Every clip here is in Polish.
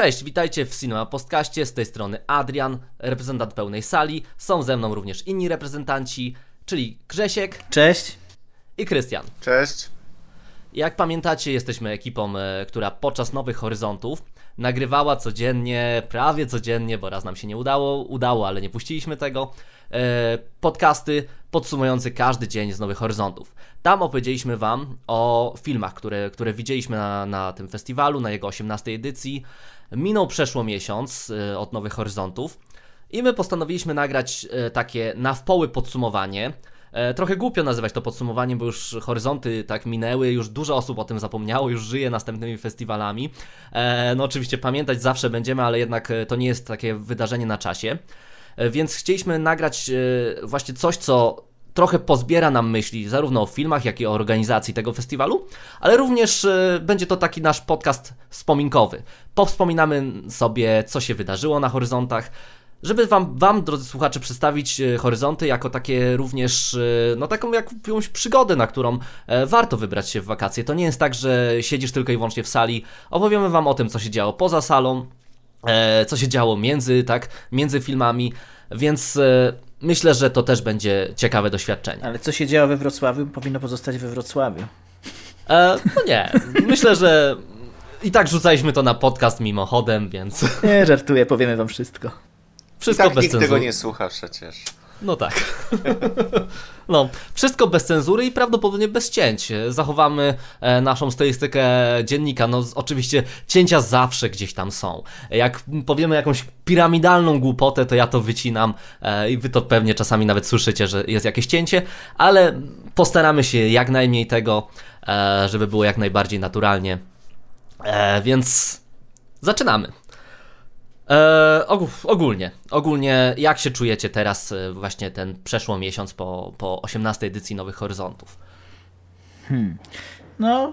Cześć, witajcie w Cinema Postkaście, z tej strony Adrian, reprezentant pełnej sali. Są ze mną również inni reprezentanci, czyli Grzesiek Cześć. i Krystian. Cześć. Jak pamiętacie, jesteśmy ekipą, e, która podczas Nowych Horyzontów nagrywała codziennie, prawie codziennie, bo raz nam się nie udało, udało, ale nie puściliśmy tego, e, podcasty podsumujące każdy dzień z Nowych Horyzontów. Tam opowiedzieliśmy Wam o filmach, które, które widzieliśmy na, na tym festiwalu, na jego 18 edycji. Minął przeszło miesiąc e, od Nowych Horyzontów i my postanowiliśmy nagrać e, takie na wpoły podsumowanie. E, Trochę głupio nazywać to podsumowaniem, bo już horyzonty tak minęły, już dużo osób o tym zapomniało, już żyje następnymi festiwalami. No oczywiście pamiętać zawsze będziemy, ale jednak to nie jest takie wydarzenie na czasie. Więc chcieliśmy nagrać właśnie coś, co trochę pozbiera nam myśli zarówno o filmach, jak i o organizacji tego festiwalu, ale również e, będzie to taki nasz podcast wspominkowy. Powspominamy sobie, co się wydarzyło na horyzontach, żeby wam, wam, drodzy słuchacze, przedstawić e, horyzonty jako takie również, e, no taką jakąś przygodę, na którą warto wybrać się w wakacje. To nie jest tak, że siedzisz tylko i wyłącznie w sali. Opowiemy wam o tym, co się działo poza salą, co się działo między, tak, między filmami, więc myślę, że to też będzie ciekawe doświadczenie. Ale co się działo we Wrocławiu, powinno pozostać we Wrocławiu. E, no nie, myślę, że i tak rzucaliśmy to na podcast mimochodem, więc Nie, żartuję, powiemy wam wszystko. I wszystko tak bez nikt tego cenzury. nie słucha przecież. No tak. No, wszystko bez cenzury i prawdopodobnie bez cięć. Zachowamy e, naszą stylistykę dziennika. No, oczywiście cięcia zawsze gdzieś tam są. Jak powiemy jakąś piramidalną głupotę, to ja to wycinam e, i wy to pewnie czasami nawet słyszycie, że jest jakieś cięcie, ale postaramy się jak najmniej tego, e, żeby było jak najbardziej naturalnie. Więc zaczynamy. E, ogó- ogólnie, ogólnie jak się czujecie teraz, e, właśnie ten przeszło miesiąc po, po 18 edycji Nowych Horyzontów? No,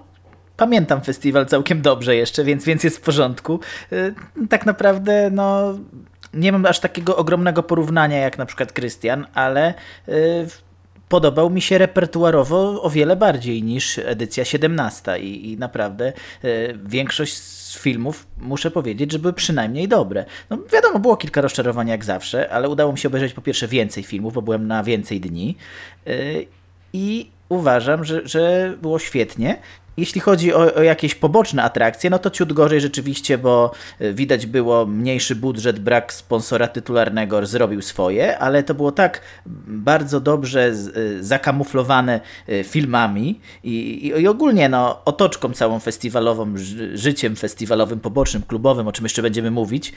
pamiętam festiwal całkiem dobrze jeszcze, więc, więc jest w porządku. Y, Tak naprawdę, no, nie mam aż takiego ogromnego porównania jak na przykład Krystian, ale y, podobał mi się repertuarowo o wiele bardziej niż edycja 17 i, i naprawdę y, większość z filmów, muszę powiedzieć, że były przynajmniej dobre. No wiadomo, było kilka rozczarowań jak zawsze, ale udało mi się obejrzeć po pierwsze więcej filmów, bo byłem na więcej dni y, i uważam, że, że było świetnie. Jeśli chodzi o, o jakieś poboczne atrakcje, no to ciut gorzej rzeczywiście, bo y, widać było mniejszy budżet, brak sponsora tytularnego zrobił swoje, ale to było tak bardzo dobrze y, zakamuflowane y, filmami i, i, i ogólnie no, otoczką całą festiwalową, ży- życiem festiwalowym, pobocznym, klubowym, o czym jeszcze będziemy mówić.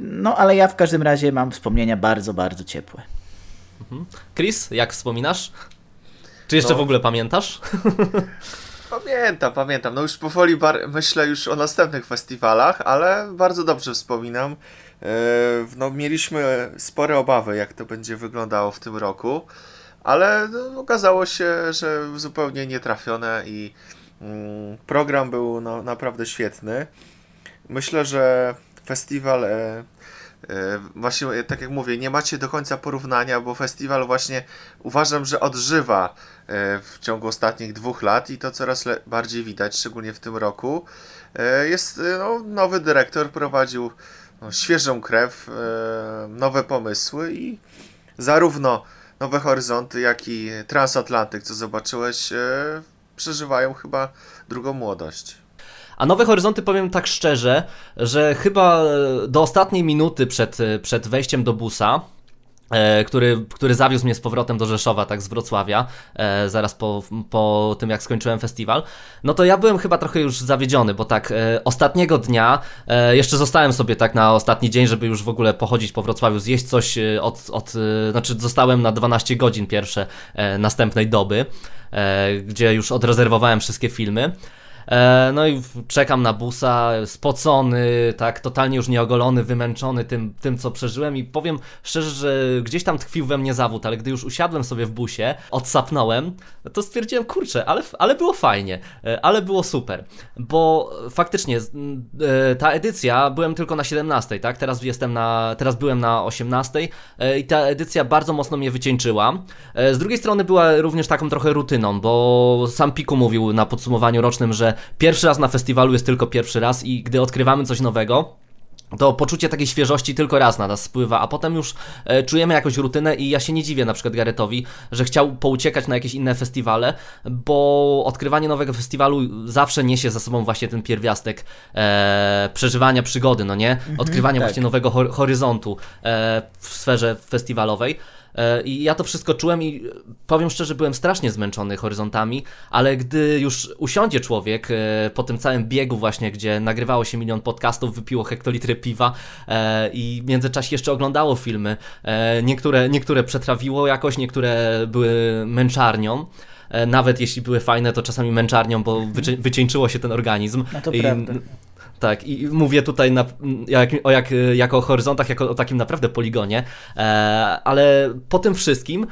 No ale ja w każdym razie mam wspomnienia bardzo, bardzo ciepłe. Chris, jak wspominasz? Czy jeszcze No. w ogóle pamiętasz? Pamiętam, pamiętam. No już powoli bar- myślę już o następnych festiwalach, ale bardzo dobrze wspominam. E, No, mieliśmy spore obawy, jak to będzie wyglądało w tym roku, ale no, okazało się, że zupełnie nietrafione i mm, program był no, naprawdę świetny. Myślę, że festiwal, e, właśnie tak jak mówię, nie macie do końca porównania, bo festiwal właśnie uważam, że odżywa w ciągu ostatnich dwóch lat i to coraz bardziej widać, szczególnie w tym roku. E, Jest e, no, nowy dyrektor, prowadził no, świeżą krew, e, nowe pomysły i zarówno Nowe Horyzonty, jak i Transatlantyk, co zobaczyłeś, e, przeżywają chyba drugą młodość. A Nowe Horyzonty powiem tak szczerze, że chyba e, do ostatniej minuty przed, e, przed wejściem do busa, e, który, który zawiózł mnie z powrotem do Rzeszowa, tak z Wrocławia, e, zaraz po, po tym jak skończyłem festiwal, no to ja byłem chyba trochę już zawiedziony, bo tak e, ostatniego dnia e, jeszcze zostałem sobie tak na ostatni dzień, żeby już w ogóle pochodzić po Wrocławiu, zjeść coś e, od, od e, znaczy zostałem na 12 godzin pierwsze e, następnej doby, e, gdzie już odrezerwowałem wszystkie filmy. E, No i czekam na busa, spocony, tak, totalnie już nieogolony, wymęczony tym, tym, co przeżyłem i powiem szczerze, że gdzieś tam tkwił we mnie zawód, ale gdy już usiadłem sobie w busie, odsapnąłem, to stwierdziłem, kurczę, ale, ale było fajnie, e, ale było super, bo faktycznie e, ta edycja, byłem tylko na 17, tak, teraz jestem na, teraz byłem na 18 e, i ta edycja bardzo mocno mnie wycieńczyła. Z drugiej strony była również taką trochę rutyną, bo sam Piku mówił na podsumowaniu rocznym, że że pierwszy raz na festiwalu jest tylko pierwszy raz i gdy odkrywamy coś nowego, to poczucie takiej świeżości tylko raz na nas spływa, a potem już e, czujemy jakąś rutynę i ja się nie dziwię na przykład Garetowi, że chciał pouciekać na jakieś inne festiwale, bo odkrywanie nowego festiwalu zawsze niesie za sobą właśnie ten pierwiastek e, przeżywania przygody, no nie? Mhm, Odkrywania tak. właśnie nowego ho horyzontu e, w sferze festiwalowej. E, I ja to wszystko czułem i powiem szczerze, byłem strasznie zmęczony horyzontami, ale gdy już usiądzie człowiek e, po tym całym biegu właśnie, gdzie nagrywało się milion podcastów, wypiło hektolitry piwa e, i w międzyczasie jeszcze oglądało filmy, e, niektóre, niektóre przetrawiło jakoś, niektóre były męczarnią. E, Nawet jeśli były fajne, to czasami męczarnią, bo wycie- wycieńczyło się ten organizm. No to I, prawda. Tak, i mówię tutaj na, jak, o jak, jako o horyzontach, jako o takim naprawdę poligonie, e, ale po tym wszystkim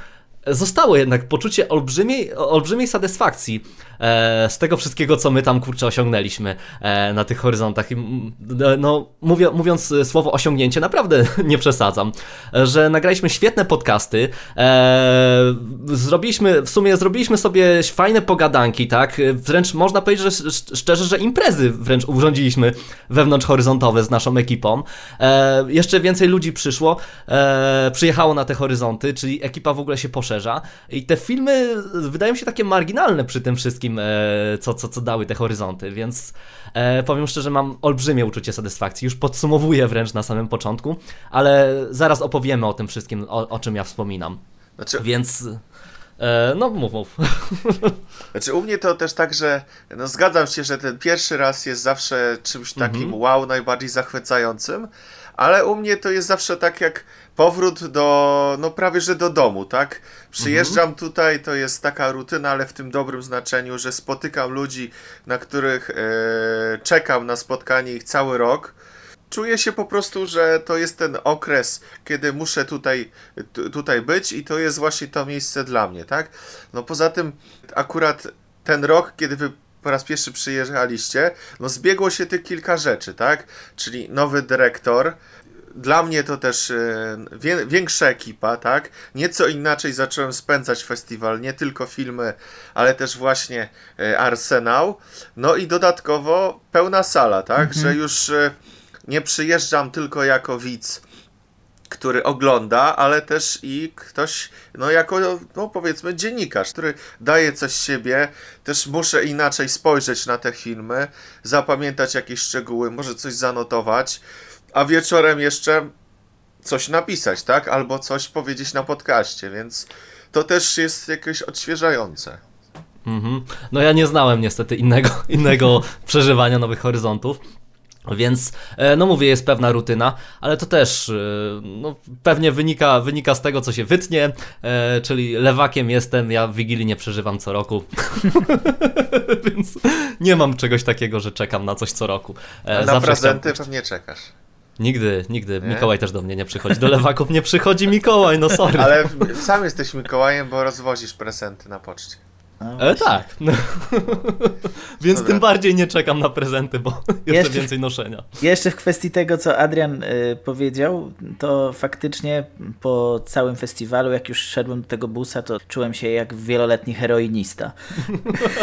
zostało jednak poczucie olbrzymiej, olbrzymiej satysfakcji e, z tego wszystkiego, co my tam kurczę osiągnęliśmy e, na tych horyzontach. I, mm, no, mówię, mówiąc słowo osiągnięcie, naprawdę nie przesadzam, że nagraliśmy świetne podcasty, e, zrobiliśmy, w sumie zrobiliśmy sobie fajne pogadanki, tak? Wręcz można powiedzieć, że sz- szczerze, że imprezy wręcz urządziliśmy wewnątrz horyzontowe z naszą ekipą. E, jeszcze więcej ludzi przyszło, e, przyjechało na te horyzonty, czyli ekipa w ogóle się poszerza i te filmy wydają się takie marginalne przy tym wszystkim, e, co, co, co dały te horyzonty, więc e, powiem szczerze, mam olbrzymie uczucie satysfakcji. Już podsumowuję wręcz na samym początku, ale zaraz opowiemy o tym wszystkim, o, o czym ja wspominam. Znaczy, Więc. E, no, mów, mów. Znaczy u mnie to też tak, że no zgadzam się, że ten pierwszy raz jest zawsze czymś takim Mhm. wow, najbardziej zachwycającym, ale u mnie to jest zawsze tak jak powrót do, no prawie że do domu, tak? Przyjeżdżam Mhm. tutaj, to jest taka rutyna, ale w tym dobrym znaczeniu, że spotykam ludzi, na których e, czekam na spotkanie ich cały rok. Czuję się po prostu, że to jest ten okres, kiedy muszę tutaj, tu- tutaj być i to jest właśnie to miejsce dla mnie, tak? No poza tym akurat ten rok, kiedy wy po raz pierwszy przyjechaliście, no zbiegło się tych kilka rzeczy, tak? Czyli nowy dyrektor, dla mnie to też e, wie, większa ekipa, tak? Nieco inaczej zacząłem spędzać festiwal, nie tylko filmy, ale też właśnie e, Arsenał. No i dodatkowo pełna sala, tak? Że już e, nie przyjeżdżam tylko jako widz, który ogląda, ale też i ktoś, no jako, no powiedzmy, dziennikarz, który daje coś z siebie. Też muszę inaczej spojrzeć na te filmy, zapamiętać jakieś szczegóły, może coś zanotować, a wieczorem jeszcze coś napisać, tak? Albo coś powiedzieć na podcaście, więc to też jest jakieś odświeżające. Mhm. No ja nie znałem niestety innego, innego przeżywania nowych horyzontów. Więc, e, no mówię, jest pewna rutyna, ale to też e, no, pewnie wynika, wynika z tego, co się wytnie, e, czyli lewakiem jestem, ja w Wigilii nie przeżywam co roku, więc nie mam czegoś takiego, że czekam na coś co roku. E, Na prezenty chciałem- pewnie czekasz. Nigdy, nigdy. Nie? Mikołaj też do mnie nie przychodzi. Do lewaków nie przychodzi Mikołaj, no sorry. Ale sam jesteś Mikołajem, bo rozwozisz prezenty na poczcie. No E, tak. Więc Dobra. tym bardziej nie czekam na prezenty, bo jeszcze, Jeszcze- więcej noszenia. Jeszcze w kwestii tego, co Adrian y, powiedział, to faktycznie po całym festiwalu, jak już szedłem do tego busa, to czułem się jak wieloletni heroinista.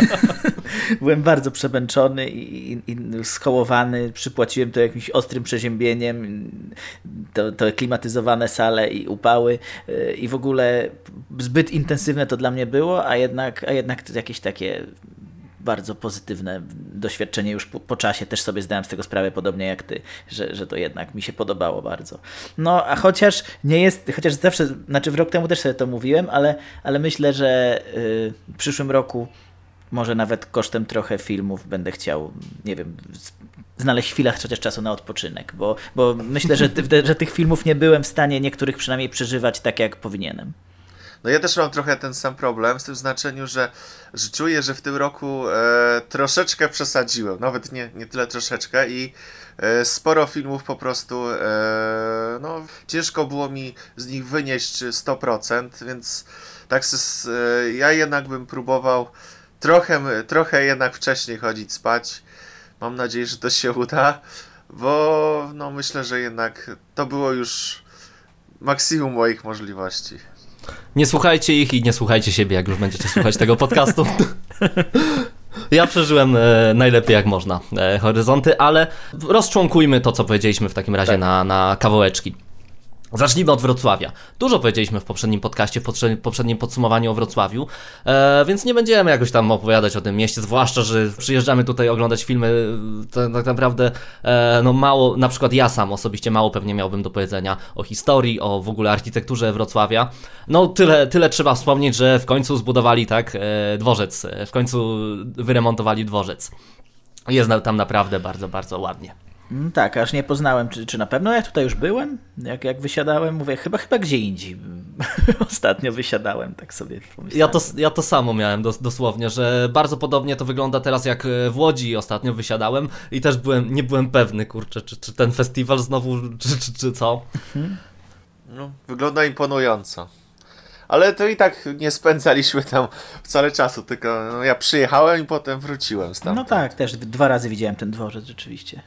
Byłem bardzo przemęczony i, i, i skołowany, przypłaciłem to jakimś ostrym przeziębieniem, to, to klimatyzowane sale i upały y, i w ogóle zbyt intensywne to dla mnie było, a jednak, a jednak to jakieś takie bardzo pozytywne doświadczenie już po, po czasie. Też sobie zdałem z tego sprawę, podobnie jak ty, że, że to jednak mi się podobało bardzo. No, a chociaż nie jest, chociaż zawsze, znaczy w rok temu też sobie to mówiłem, ale, ale myślę, że y, w przyszłym roku może nawet kosztem trochę filmów będę chciał, nie wiem, znaleźć chwilę chociaż czasu na odpoczynek, bo, bo myślę, że, ty, że tych filmów nie byłem w stanie niektórych przynajmniej przeżywać tak, jak powinienem. No ja też mam trochę ten sam problem w tym znaczeniu, że, że czuję, że w tym roku e, troszeczkę przesadziłem, nawet nie, nie tyle troszeczkę i e, sporo filmów po prostu, e, no ciężko było mi z nich wynieść 100%, więc tak s- e, ja jednak bym próbował trochę, trochę jednak wcześniej chodzić spać. Mam nadzieję, że to się uda, bo no myślę, że jednak to było już maksimum moich możliwości. Nie słuchajcie ich i nie słuchajcie siebie, jak już będziecie słuchać tego podcastu. Ja przeżyłem e, najlepiej jak można e, horyzonty, ale rozczłonkujmy to, co powiedzieliśmy w takim razie tak. na, na kawałeczki. Zacznijmy od Wrocławia. Dużo powiedzieliśmy w poprzednim podcaście, w poprzednim podsumowaniu o Wrocławiu, e, więc nie będziemy jakoś tam opowiadać o tym mieście, zwłaszcza, że przyjeżdżamy tutaj oglądać filmy, to, tak naprawdę e, no mało, na przykład ja sam osobiście mało pewnie miałbym do powiedzenia o historii, o w ogóle architekturze Wrocławia. No tyle, tyle trzeba wspomnieć, że w końcu zbudowali tak e, dworzec, e, w końcu wyremontowali dworzec. Jest tam naprawdę bardzo, bardzo ładnie. Mm, tak, aż nie poznałem, czy, czy na pewno ja tutaj już byłem. Jak, jak wysiadałem, mówię, chyba chyba gdzie indziej. Ostatnio wysiadałem, tak sobie pomyślałem. Ja to, ja to samo miałem dos, dosłownie, że bardzo podobnie to wygląda teraz jak e, w Łodzi ostatnio wysiadałem i też byłem, nie byłem pewny, kurczę, czy, czy ten festiwal znowu, czy, czy, czy co. Mhm. No, wygląda imponująco. Ale to i tak nie spędzaliśmy tam wcale czasu, tylko no, ja przyjechałem i potem wróciłem stamtąd. No tak, też dwa razy widziałem ten dworzec rzeczywiście.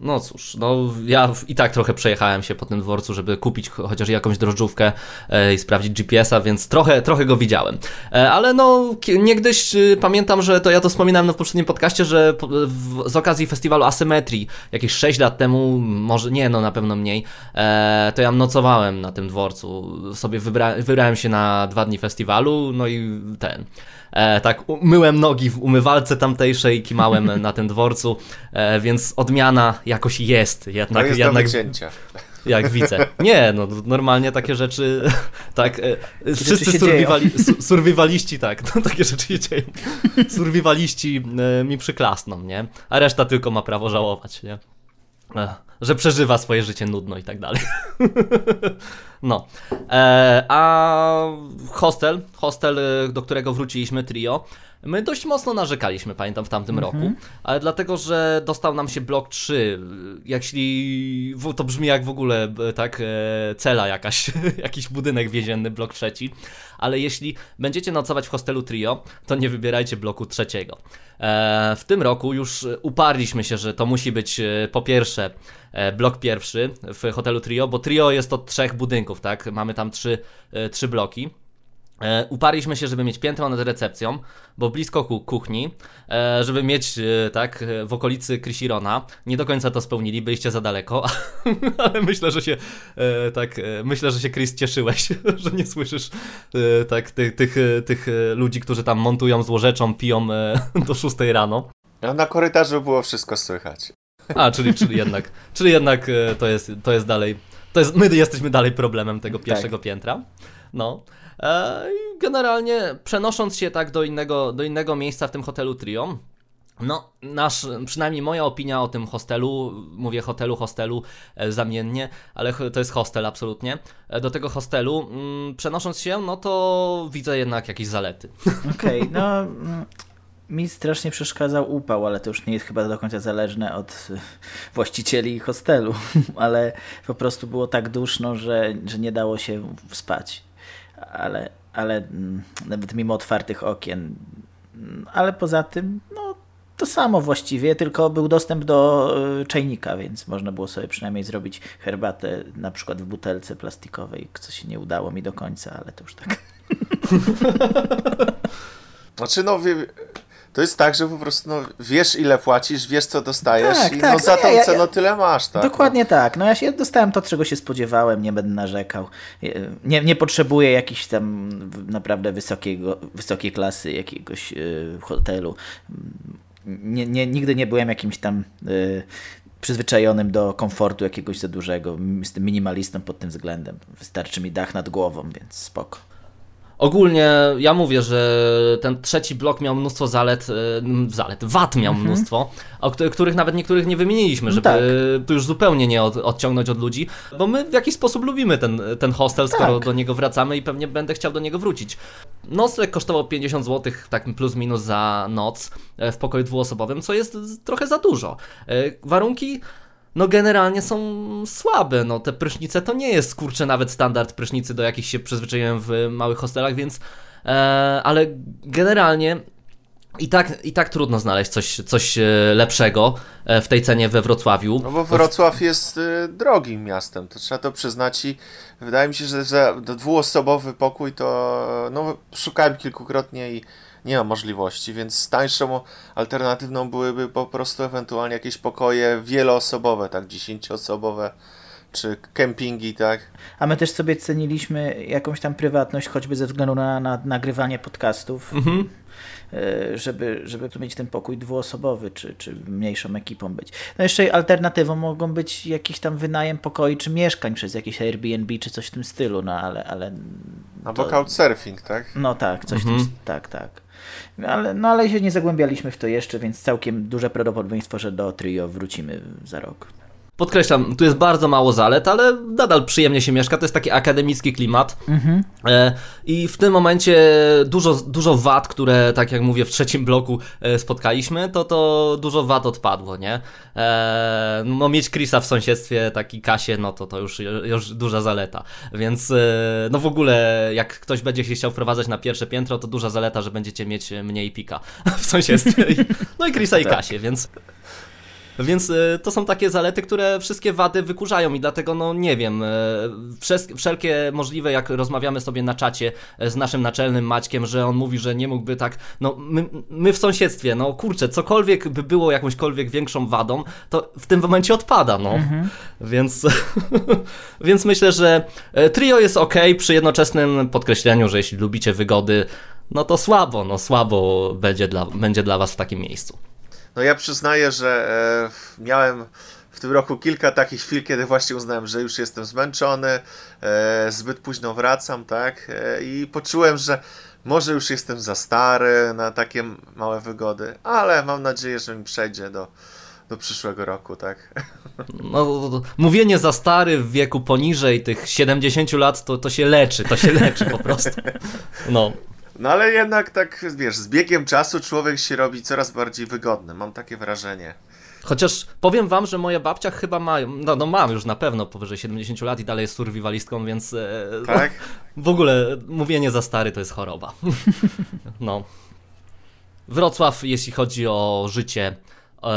No cóż, no ja i tak trochę przejechałem się po tym dworcu, żeby kupić chociaż jakąś drożdżówkę e, i sprawdzić GPS-a, więc trochę, trochę go widziałem. E, ale no niegdyś y, pamiętam, że to ja to wspominałem na poprzednim podcaście, że w, z okazji festiwalu Asymetrii jakieś 6 lat temu, może nie, no na pewno mniej, e, to ja nocowałem na tym dworcu. Sobie wybra wybrałem się na dwa dni festiwalu, no i ten e, tak myłem nogi w umywalce tamtejszej, kimałem na tym dworcu, e, więc odmiana jakoś jest. Jednak, jest jednak, jak widzę. Nie, no normalnie takie rzeczy, tak, e, wszyscy survivali, survivaliści, tak, no, takie rzeczy się dzieją. Survivaliści e, mi przyklasną, nie? A reszta tylko ma prawo żałować, nie? że przeżywa swoje życie nudno i tak dalej. no. E, a hostel, hostel, do którego wróciliśmy, trio, my dość mocno narzekaliśmy, pamiętam, w tamtym mm -hmm. roku, ale dlatego, że dostał nam się blok 3. Jeśli to brzmi jak w ogóle, tak, e, cela jakaś, jakiś budynek więzienny, blok trzeci, ale jeśli będziecie nocować w hostelu trio, to nie wybierajcie bloku trzeciego. E, w tym roku już uparliśmy się, że to musi być e, po pierwsze e, blok pierwszy w hotelu Trio, bo Trio jest od trzech budynków, tak? Mamy tam trzy, trzy bloki. E, uparliśmy się, żeby mieć piętro nad recepcją, bo blisko kuchni, e, żeby mieć e, tak w okolicy Krysirona. Nie do końca to spełnili, byliście za daleko, ale myślę, że się tak, myślę, że się Chris cieszyłeś, że nie słyszysz tak tych, tych, tych ludzi, którzy tam montują złorzeczą, piją do 6 rano. No, na korytarzu było wszystko słychać. A, czyli, czyli jednak, czyli jednak to jest, to jest dalej, to jest, my jesteśmy dalej problemem tego tak. pierwszego tak. piętra. No. E, generalnie przenosząc się tak do innego, do innego miejsca w tym hotelu Trio, no, nasz, przynajmniej moja opinia o tym hostelu, mówię hotelu, hostelu e, zamiennie, ale to jest hostel absolutnie. E, do tego hostelu, mm, przenosząc się, no to widzę jednak jakieś zalety. Okej, okay, no mm, mi strasznie przeszkadzał upał, ale to już nie jest chyba do końca zależne od właścicieli hostelu, ale po prostu było tak duszno, że, że nie dało się spać ale, ale mm, nawet mimo otwartych okien. Mm, ale poza tym, no to samo właściwie, tylko był dostęp do y, czajnika, więc można było sobie przynajmniej zrobić herbatę na przykład w butelce plastikowej, co się nie udało mi do końca, ale to już tak. Znaczy no, to jest tak, że po prostu no, wiesz ile płacisz, wiesz co dostajesz tak, i tak, no, za no tą ja, cenę ja, tyle masz. Tak, dokładnie no. tak. No ja się dostałem to, czego się spodziewałem, nie będę narzekał. Nie, nie potrzebuję jakiejś tam naprawdę wysokiego, wysokiej klasy jakiegoś y, hotelu. Nie, nie, nigdy nie byłem jakimś tam y, przyzwyczajonym do komfortu jakiegoś za dużego. Jestem minimalistą pod tym względem. Wystarczy mi dach nad głową, więc spoko. Ogólnie ja mówię, że ten trzeci blok miał mnóstwo zalet, e, zalet, wad miał mhm. mnóstwo, o których nawet niektórych nie wymieniliśmy, żeby tak. tu już zupełnie nie od, odciągnąć od ludzi, bo my w jakiś sposób lubimy ten, ten hostel, skoro tak. do niego wracamy i pewnie będę chciał do niego wrócić. Nocleg kosztował 50 zł, tak plus minus za noc e, w pokoju dwuosobowym, co jest trochę za dużo. E, warunki no generalnie są słabe. No te prysznice to nie jest kurczę nawet standard prysznicy, do jakich się przyzwyczaiłem w małych hostelach, więc e, ale generalnie i tak, I tak trudno znaleźć coś, coś e, lepszego e, w tej cenie we Wrocławiu. No bo Wrocław jest y, drogim miastem, to trzeba to przyznać i wydaje mi się, że za dwuosobowy pokój to no, szukałem kilkukrotnie i nie ma możliwości, więc tańszą alternatywną byłyby po prostu ewentualnie jakieś pokoje wieloosobowe, tak, dziesięcioosobowe, czy kempingi, tak. A my też sobie ceniliśmy jakąś tam prywatność, choćby ze względu na, na nagrywanie podcastów. Mhm. E, żeby, żeby tu mieć ten pokój dwuosobowy, czy, czy mniejszą ekipą być. No jeszcze alternatywą mogą być jakiś tam wynajem pokoi, czy mieszkań przez jakieś Airbnb, czy coś w tym stylu, no ale... ale no bo couchsurfing, tak? No tak, coś mhm. tym, tak, tak. Ale, no ale się nie zagłębialiśmy w to jeszcze, więc całkiem duże prawdopodobieństwo, że do trio wrócimy za rok. Podkreślam, tu jest bardzo mało zalet, ale nadal przyjemnie się mieszka. To jest taki akademicki klimat. Mhm. E, I w tym momencie dużo, dużo wad, które, tak jak mówię, w trzecim bloku e, spotkaliśmy, to to dużo wad odpadło, nie? E, no mieć Chrisa w sąsiedztwie, taki Kasie, no to to już, już duża zaleta. Więc e, no w ogóle, jak ktoś będzie się chciał wprowadzać na pierwsze piętro, to duża zaleta, że będziecie mieć mniej pika w sąsiedztwie. No i Chrisa i tak. Kasię, więc więc y, to są takie zalety, które wszystkie wady wykurzają i dlatego, no nie wiem, y, wszelkie możliwe, jak rozmawiamy sobie na czacie y, z naszym naczelnym Maćkiem, że on mówi, że nie mógłby tak, no my, my w sąsiedztwie, no kurczę, cokolwiek by było jakąśkolwiek większą wadą, to w tym momencie odpada, no. Mhm. Więc, więc myślę, że trio jest ok przy jednoczesnym podkreśleniu, że jeśli lubicie wygody, no to słabo, no słabo będzie dla, będzie dla was w takim miejscu. No ja przyznaję, że e, miałem w tym roku kilka takich chwil, kiedy właśnie uznałem, że już jestem zmęczony, e, zbyt późno wracam, tak? E, I poczułem, że może już jestem za stary na takie małe wygody, ale mam nadzieję, że mi przejdzie do, do przyszłego roku, tak? No, mówienie za stary w wieku poniżej tych 70 lat to, to się leczy, to się leczy po prostu. No. No ale jednak tak, wiesz, z biegiem czasu człowiek się robi coraz bardziej wygodny, mam takie wrażenie. Chociaż powiem wam, że moja babcia chyba ma, no, no mam już na pewno powyżej 70 lat i dalej jest survivalistką, więc e, tak? w ogóle mówienie za stary to jest choroba. no. Wrocław, jeśli chodzi o życie,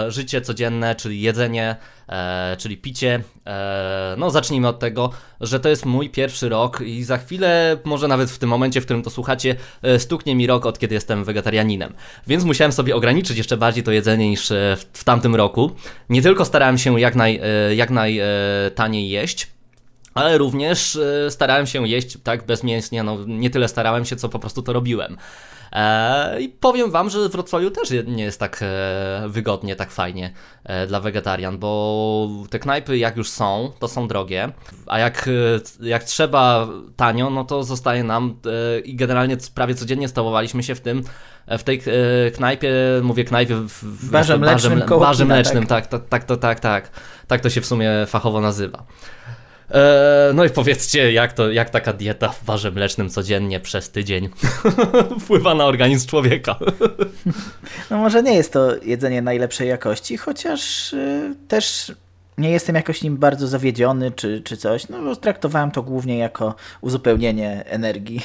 życie codzienne, czyli jedzenie, e, czyli picie. E, no, zacznijmy od tego, że to jest mój pierwszy rok i za chwilę, może nawet w tym momencie, w którym to słuchacie, e, stuknie mi rok od kiedy jestem wegetarianinem. Więc musiałem sobie ograniczyć jeszcze bardziej to jedzenie niż e, w, w tamtym roku. Nie tylko starałem się jak, naj, e, jak najtaniej jeść, ale również starałem się jeść tak bezmięsnie, no nie tyle starałem się, co po prostu to robiłem. E, I powiem Wam, że w Wrocławiu też nie jest tak e, wygodnie, tak fajnie e, dla wegetarian, bo te knajpy jak już są, to są drogie, a jak, jak trzeba tanio, no to zostaje nam i generalnie prawie codziennie stałowaliśmy się w tym, w tej knajpie, mówię knajpie w, barze mlecznym, barze, barze mlecznym tak. Tak, tak, tak, tak, tak, tak to się w sumie fachowo nazywa. Eee, no i powiedzcie, jak, to, jak taka dieta w barze mlecznym codziennie przez tydzień wpływa na organizm człowieka? no może nie jest to jedzenie najlepszej jakości, chociaż y, też nie jestem jakoś nim bardzo zawiedziony czy, czy coś. No, traktowałem to głównie jako uzupełnienie energii.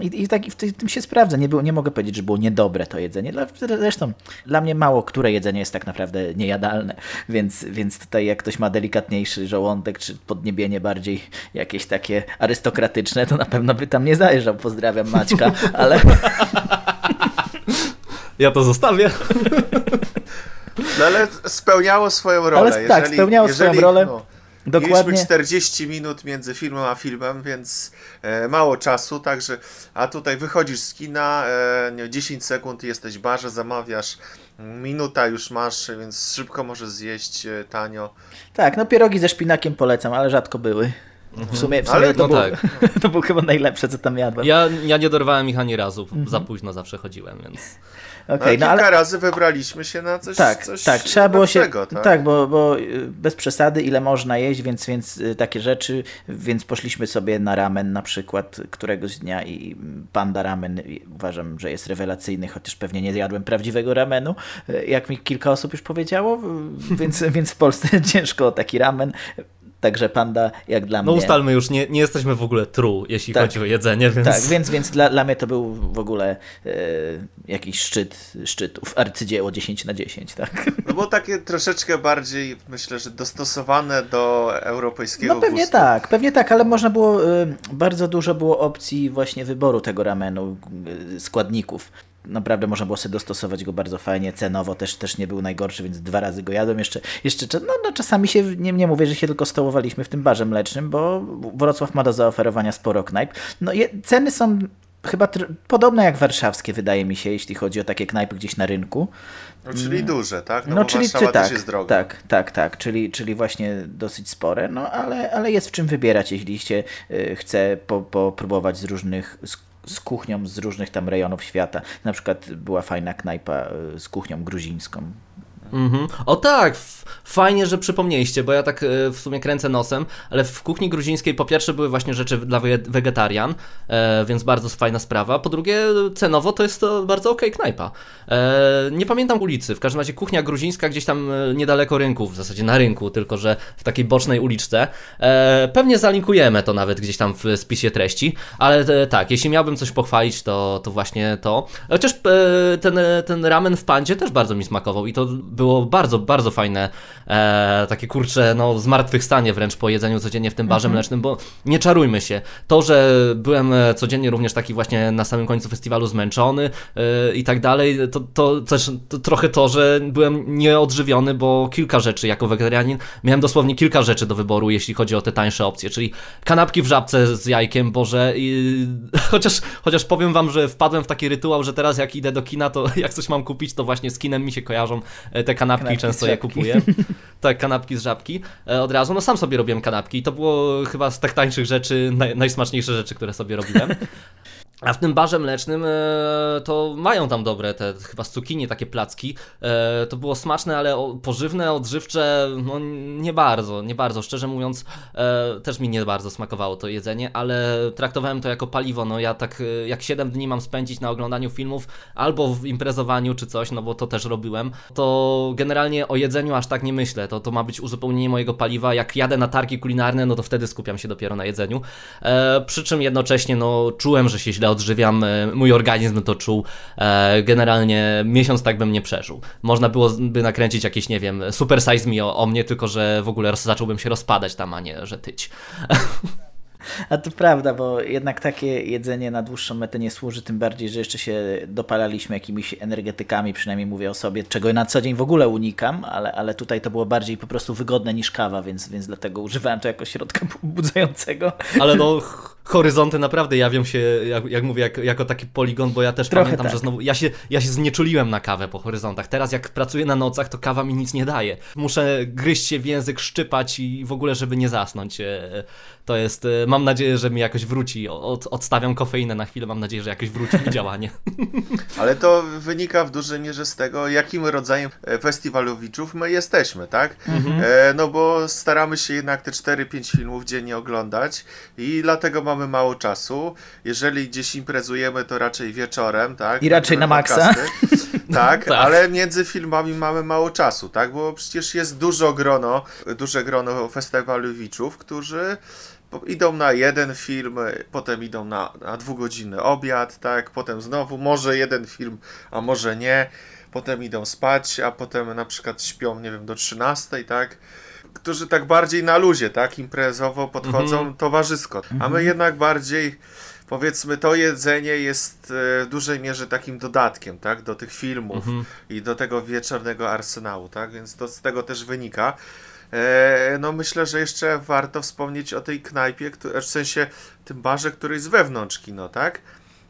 I, i tak i w tym się sprawdza. Nie, było, nie mogę powiedzieć, że było niedobre to jedzenie. Zresztą dla mnie mało które jedzenie jest tak naprawdę niejadalne, więc, więc tutaj jak ktoś ma delikatniejszy żołądek, czy podniebienie bardziej jakieś takie arystokratyczne, to na pewno by tam nie zajrzał. Pozdrawiam Maćka, ale... Ja to zostawię. No ale spełniało swoją rolę. Ale tak, jeżeli, spełniało jeżeli, swoją rolę. No, Dokładnie. Mieliśmy 40 minut między filmem a filmem, więc e, mało czasu, także a tutaj wychodzisz z kina, e, 10 sekund jesteś w barze, zamawiasz, minuta już masz, więc szybko możesz zjeść e, tanio. Tak, no pierogi ze szpinakiem polecam, ale rzadko były. W sumie, w sumie ale, to, no był, tak. to był chyba najlepsze, co tam jadłem. Ja, ja nie dorwałem ich ani razu, mhm. za późno zawsze chodziłem, więc... Okay, no, kilka ale... razy wybraliśmy się na coś Tak, coś tak, trzeba było się. Tak, tak bo, bo y, bez przesady, ile można jeść, więc, więc y, takie rzeczy, więc poszliśmy sobie na ramen na przykład któregoś dnia i panda ramen uważam, że jest rewelacyjny, chociaż pewnie nie zjadłem prawdziwego ramenu, y, jak mi kilka osób już powiedziało, więc, więc w Polsce ciężko o taki ramen Także panda jak dla no, mnie. No ustalmy już, nie, nie jesteśmy w ogóle true, jeśli tak, chodzi o jedzenie, więc... Tak, więc, więc dla, dla mnie to był w ogóle e, jakiś szczyt szczytów, arcydzieło 10 na 10, tak? No bo takie troszeczkę bardziej, myślę, że dostosowane do europejskiego No pewnie gustu. tak, pewnie tak, ale można było, e, bardzo dużo było opcji właśnie wyboru tego ramenu, e, składników naprawdę można było sobie dostosować go bardzo fajnie, cenowo też, też nie był najgorszy, więc dwa razy go jadłem. Jeszcze, jeszcze no, no czasami się, nie, nie mówię, że się tylko stołowaliśmy w tym barze mlecznym, bo Wrocław ma do zaoferowania sporo knajp. No je, ceny są chyba podobne jak warszawskie, wydaje mi się, jeśli chodzi o takie knajpy gdzieś na rynku. No, czyli duże, tak? No, no czyli Warszawa czy, tak, jest droga. Tak, tak, tak, czyli, czyli właśnie dosyć spore, no ale, ale jest w czym wybierać, jeśli się y, chce po, popróbować z różnych z z kuchnią z różnych tam rejonów świata. Na przykład była fajna knajpa y, z kuchnią gruzińską. Mhm. O tak, fajnie, że przypomnieliście, bo ja tak e, w sumie kręcę nosem, ale w kuchni gruzińskiej po pierwsze były właśnie rzeczy dla wegetarian, e, więc bardzo fajna sprawa. Po drugie, cenowo to jest to bardzo okej okay knajpa. E, nie pamiętam ulicy, w każdym razie kuchnia gruzińska gdzieś tam e, niedaleko rynku, w zasadzie na rynku, tylko że w takiej bocznej uliczce. E, pewnie zalinkujemy to nawet gdzieś tam w spisie treści, ale e, tak, jeśli miałbym coś pochwalić, to, to właśnie to. Chociaż ten, ten ramen w pandzie też bardzo mi smakował i to było bardzo, bardzo fajne, e, takie kurcze, no zmartwychwstanie wręcz po jedzeniu codziennie w tym barze mhm. mlecznym, bo nie czarujmy się. To, że byłem e, codziennie również taki właśnie na samym końcu festiwalu zmęczony e, i tak dalej, to, to też to trochę to, że byłem nieodżywiony, bo kilka rzeczy jako wegetarianin miałem dosłownie kilka rzeczy do wyboru, jeśli chodzi o te tańsze opcje, czyli kanapki w żabce z jajkiem, Boże, i, chociaż, chociaż powiem wam, że wpadłem w taki rytuał, że teraz jak idę do kina, to jak coś mam kupić, to właśnie z kinem mi się kojarzą e, te kanapki, kanapki często je kupuję. tak, kanapki z żabki e, od razu. No sam sobie robiłem kanapki i to było chyba z tych tańszych rzeczy, naj, najsmaczniejsze rzeczy, które sobie robiłem. A w tym barze mlecznym e, to mają tam dobre te chyba z takie placki. E, to było smaczne, ale o, pożywne, odżywcze, no nie bardzo, nie bardzo. Szczerze mówiąc, e, też mi nie bardzo smakowało to jedzenie, ale traktowałem to jako paliwo. No ja tak e, jak 7 dni mam spędzić na oglądaniu filmów albo w imprezowaniu czy coś, no bo to też robiłem, to generalnie o jedzeniu aż tak nie myślę. To, to ma być uzupełnienie mojego paliwa. Jak jadę na targi kulinarne, no to wtedy skupiam się dopiero na jedzeniu. E, przy czym jednocześnie no czułem, że się źle odżywiam, e, mój organizm to czuł. E, generalnie miesiąc tak bym nie przeżył. Można byłoby nakręcić jakieś, nie wiem, super size me o, o mnie, tylko że w ogóle zacząłbym się rozpadać tam, a nie, że tyć. A to prawda, bo jednak takie jedzenie na dłuższą metę nie służy, tym bardziej, że jeszcze się dopalaliśmy jakimiś energetykami, przynajmniej mówię o sobie, czego na co dzień w ogóle unikam, ale, ale tutaj to było bardziej po prostu wygodne niż kawa, więc, więc dlatego używałem to jako środka budzającego. Ale no horyzonty naprawdę jawią się, jak, jak mówię, jak, jako taki poligon, bo ja też Trochę pamiętam, tak. że znowu, ja się, ja się znieczuliłem na kawę po horyzontach. Teraz jak pracuję na nocach, to kawa mi nic nie daje. Muszę gryźć się w język, szczypać i w ogóle, żeby nie zasnąć. E, to jest, e, mam nadzieję, że mi jakoś wróci. Od, odstawiam kofeinę na chwilę, mam nadzieję, że jakoś wróci mi działanie. Ale to wynika w dużej mierze z tego, jakim rodzajem e, festiwalowiczów my jesteśmy, tak? Mhm. E, no bo staramy się jednak te 4-5 filmów dziennie oglądać i dlatego mam mamy mało czasu. Jeżeli gdzieś imprezujemy, to raczej wieczorem, tak? I raczej na maksa. tak, tak, ale między filmami mamy mało czasu, tak? Bo przecież jest dużo grono, duże grono festiwalowiczów, którzy idą na jeden film, potem idą na, na dwugodzinny obiad, tak? Potem znowu może jeden film, a może nie. Potem idą spać, a potem na przykład śpią, nie wiem, do 13, tak? Którzy tak bardziej na luzie, tak, imprezowo podchodzą -hmm. towarzysko, a my mhm. jednak bardziej powiedzmy to jedzenie jest e, w dużej mierze takim dodatkiem, tak, do tych filmów -hmm. i do tego wieczornego arsenału, tak, więc to z tego też wynika. E, no myślę, że jeszcze warto wspomnieć o tej knajpie, w sensie tym barze, który jest wewnątrz kino, tak,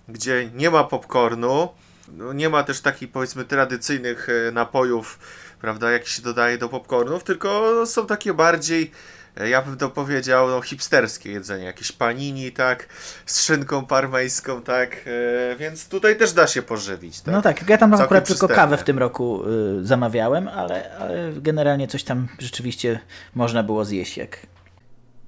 gdzie nie ma popcornu, no, nie ma też takich powiedzmy tradycyjnych e, napojów prawda, jak się dodaje do popcornów, tylko są takie bardziej e, ja bym to powiedział, no, hipsterskie jedzenie, jakieś panini, tak, z szynką parmeńską, tak, e, więc tutaj też da się pożywić, tak. No tak, ja tam Całkiem akurat tylko kawę w tym roku y, zamawiałem, ale, ale generalnie coś tam rzeczywiście można było zjeść, jak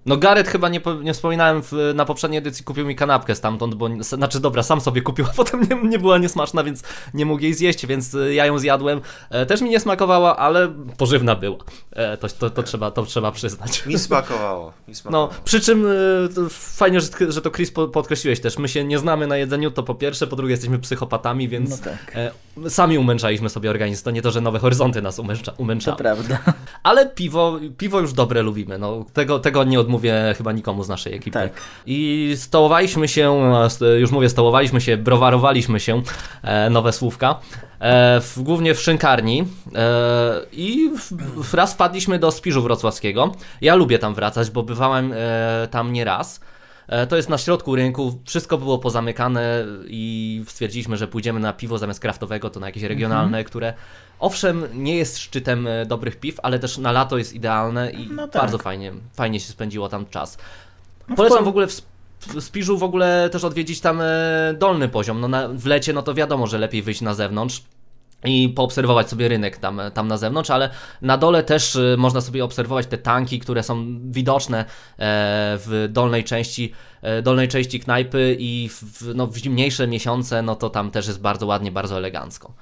No Gareth chyba nie, nie wspominałem, w, na poprzedniej edycji kupił mi kanapkę stamtąd, bo, znaczy dobra, sam sobie kupił, a potem nie, nie była niesmaczna, więc nie mógł jej zjeść, więc y, ja ją zjadłem. E, też mi nie smakowała, ale pożywna była. E, to, to, to, trzeba, to trzeba przyznać. Mi smakowało. Mi smakowało. No, przy czym y, fajnie, że, że to Chris podkreśliłeś też, my się nie znamy na jedzeniu, to po pierwsze, po drugie jesteśmy psychopatami, więc no tak. e, sami umęczaliśmy sobie organizm, to nie to, że nowe horyzonty nas umęcza, umęczały. To prawda. Ale piwo, piwo już dobre lubimy, no tego, tego nie odmówię mówię chyba nikomu z naszej ekipy. Tak. I stołowaliśmy się, już mówię, stołowaliśmy się, browarowaliśmy się, e, nowe słówka, e, w, głównie w szynkarni e, i w, raz wpadliśmy do Spiżu Wrocławskiego. Ja lubię tam wracać, bo bywałem tam nie raz. To jest na środku rynku, wszystko było pozamykane i stwierdziliśmy, że pójdziemy na piwo zamiast kraftowego, to na jakieś regionalne, mhm. które owszem nie jest szczytem e, dobrych piw, ale też na lato jest idealne i no tak. bardzo fajnie, fajnie się spędziło tam czas. No Polecam w ogóle w, w Spiżu w ogóle też odwiedzić tam e, dolny poziom. No na, w lecie no to wiadomo, że lepiej wyjść na zewnątrz i poobserwować sobie rynek tam, tam na zewnątrz, ale na dole też e, można sobie obserwować te tanki, które są widoczne w dolnej części, dolnej części knajpy i w, no, w zimniejsze miesiące, no to tam też jest bardzo ładnie, bardzo elegancko.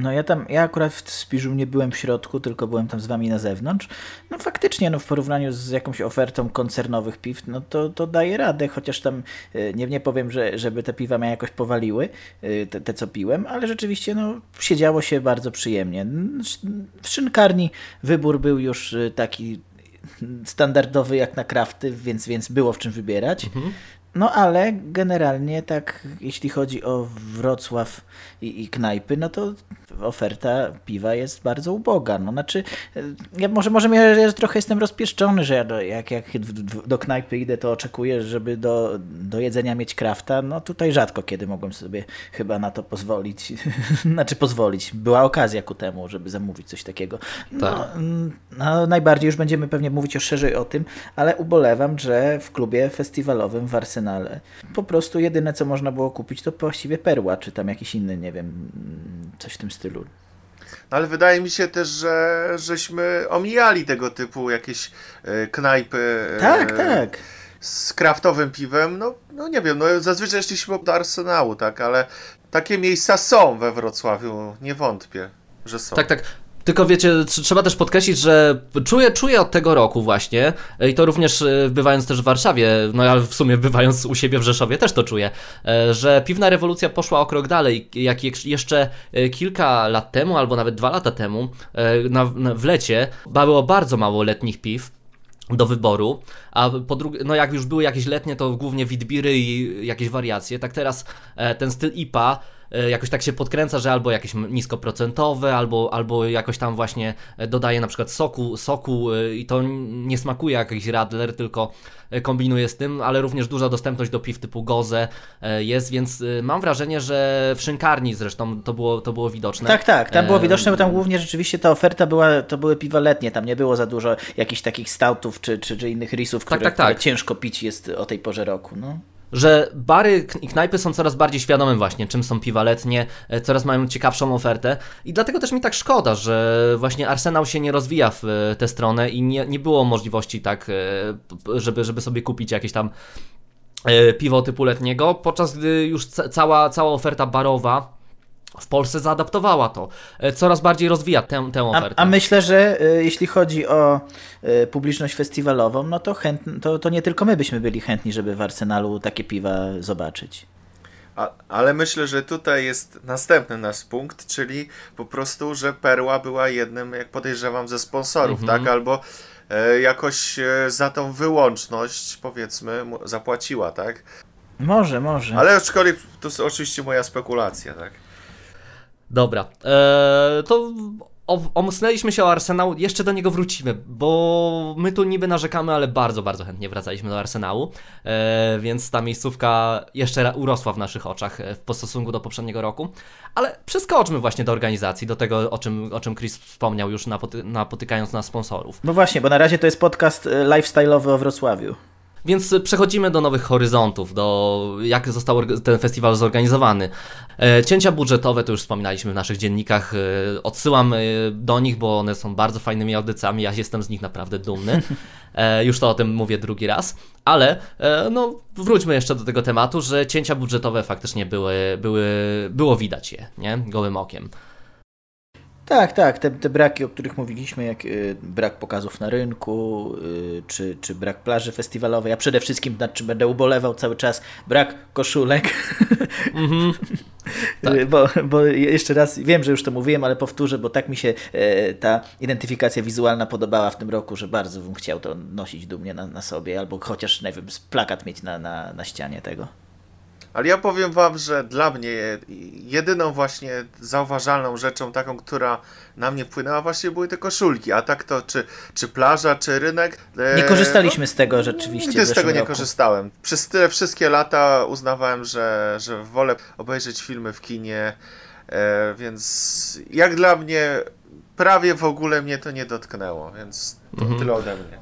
No ja tam, ja akurat w Spiżu nie byłem w środku, tylko byłem tam z wami na zewnątrz. No faktycznie, no w porównaniu z jakąś ofertą koncernowych piw, no to, to daje radę, chociaż tam e, nie, nie powiem, że, żeby te piwa mnie jakoś powaliły, e, te, te co piłem, ale rzeczywiście no siedziało się bardzo przyjemnie. W szynkarni wybór był już e, taki standardowy jak na krafty, więc, więc było w czym wybierać. Mhm. No ale generalnie tak, jeśli chodzi o Wrocław i, i knajpy, no to oferta piwa jest bardzo uboga. No, znaczy, ja może, może ja, ja trochę jestem rozpieszczony, że ja do, jak, jak do knajpy idę, to oczekuję, żeby do, do jedzenia mieć krafta. No tutaj rzadko kiedy mogłem sobie chyba na to pozwolić. znaczy pozwolić. Była okazja ku temu, żeby zamówić coś takiego. No, tak. no, najbardziej już będziemy pewnie mówić o szerzej o tym, ale ubolewam, że w klubie festiwalowym w Arsenale po prostu jedyne co można było kupić to właściwie perła, czy tam jakiś inny, nie wiem, coś w tym stylu stylu. No ale wydaje mi się też, że żeśmy omijali tego typu jakieś e, knajpy. E, tak, tak. Z kraftowym piwem, no, no nie wiem, no zazwyczaj szliśmy do Arsenału, tak, ale takie miejsca są we Wrocławiu, nie wątpię, że są. Tak, tak. Tylko wiecie, trzeba też podkreślić, że czuję, czuję od tego roku właśnie i to również e, bywając też w Warszawie, no ja w sumie bywając u siebie w Rzeszowie też to czuję, e, że piwna rewolucja poszła o krok dalej. Jak jeszcze e, kilka lat temu, albo nawet dwa lata temu, w lecie było bardzo mało letnich piw, do wyboru, a po drugie, no jak już były jakieś letnie, to głównie witbiry i jakieś wariacje, tak teraz ten styl IPA E, jakoś tak się podkręca, że albo jakieś niskoprocentowe, albo, albo jakoś tam właśnie e, dodaje na przykład soku, soku e, i to nie smakuje jak jakiś radler, tylko kombinuje z tym, ale również duża dostępność do piw typu goze jest, więc mam wrażenie, że w szynkarni zresztą to było, to było widoczne. Tak, tak, tam było widoczne, bo tam głównie rzeczywiście ta oferta była, to były piwa letnie, tam nie było za dużo jakichś takich stoutów czy, czy, czy innych risów, tak, które, tak, tak, tak. które ciężko pić jest o tej porze roku. No że bary i knajpy są coraz bardziej świadome właśnie, czym są piwa letnie, e, coraz mają ciekawszą ofertę. I dlatego też mi tak szkoda, że właśnie Arsenał się nie rozwija w e, tę stronę i nie, nie było możliwości tak, e, żeby, żeby sobie kupić jakieś tam piwo typu letniego, podczas gdy już cała, cała oferta barowa w Polsce zaadaptowała to. E, coraz bardziej rozwija tę, tę ofertę. A, a myślę, że y, jeśli chodzi o y, publiczność festiwalową, no to, chęt, to, to nie tylko my byśmy byli chętni, żeby w Arsenalu takie piwa zobaczyć. A, ale myślę, że tutaj jest następny nasz punkt, czyli po prostu, że Perła była jednym, jak podejrzewam, ze sponsorów, mhm. tak? Albo e, jakoś e, za tą wyłączność, powiedzmy, zapłaciła, tak? Może, może. Ale aczkolwiek to jest oczywiście moja spekulacja, tak? Dobra, eee, to omsnęliśmy się o Arsenał, jeszcze do niego wrócimy, bo my tu niby narzekamy, ale bardzo, bardzo chętnie wracaliśmy do Arsenału, eee, więc ta miejscówka jeszcze urosła w naszych oczach e, w stosunku do poprzedniego roku. Ale przeskoczmy właśnie do organizacji, do tego, o czym, o czym Chris wspomniał już napoty napotykając na sponsorów. No właśnie, bo na razie to jest podcast e, lifestyle'owy o Wrocławiu. Więc przechodzimy do nowych horyzontów, do jak został ten festiwal zorganizowany. E, cięcia budżetowe to już wspominaliśmy w naszych dziennikach. E, odsyłam e, do nich, bo one są bardzo fajnymi audycjami. Ja jestem z nich naprawdę dumny. Już to o tym mówię drugi raz. Ale no, wróćmy jeszcze do tego tematu, że cięcia budżetowe faktycznie były, były było widać je, nie? Gołym okiem. Tak, tak. Te, te braki, o których mówiliśmy, jak y, brak pokazów na rynku, y, czy, czy brak plaży festiwalowej, a przede wszystkim nad czym będę ubolewał cały czas, brak koszulek. Mm-hmm. tak. bo, bo jeszcze raz, wiem, że już to mówiłem, ale powtórzę, bo tak mi się e, ta identyfikacja wizualna podobała w tym roku, że bardzo bym chciał to nosić dumnie na, na sobie, albo chociaż, nie wiem, plakat mieć na, na, na ścianie tego. Ale ja powiem wam, że dla mnie jedyną właśnie zauważalną rzeczą taką, która na mnie wpłynęła właśnie były te koszulki, a tak to czy, czy plaża, czy rynek. E, nie korzystaliśmy no, z tego rzeczywiście. Nigdy z tego nie roku. korzystałem. Przez te wszystkie lata uznawałem, że, że wolę obejrzeć filmy w kinie, e, więc jak dla mnie prawie w ogóle mnie to nie dotknęło, więc to mhm. tyle ode mnie.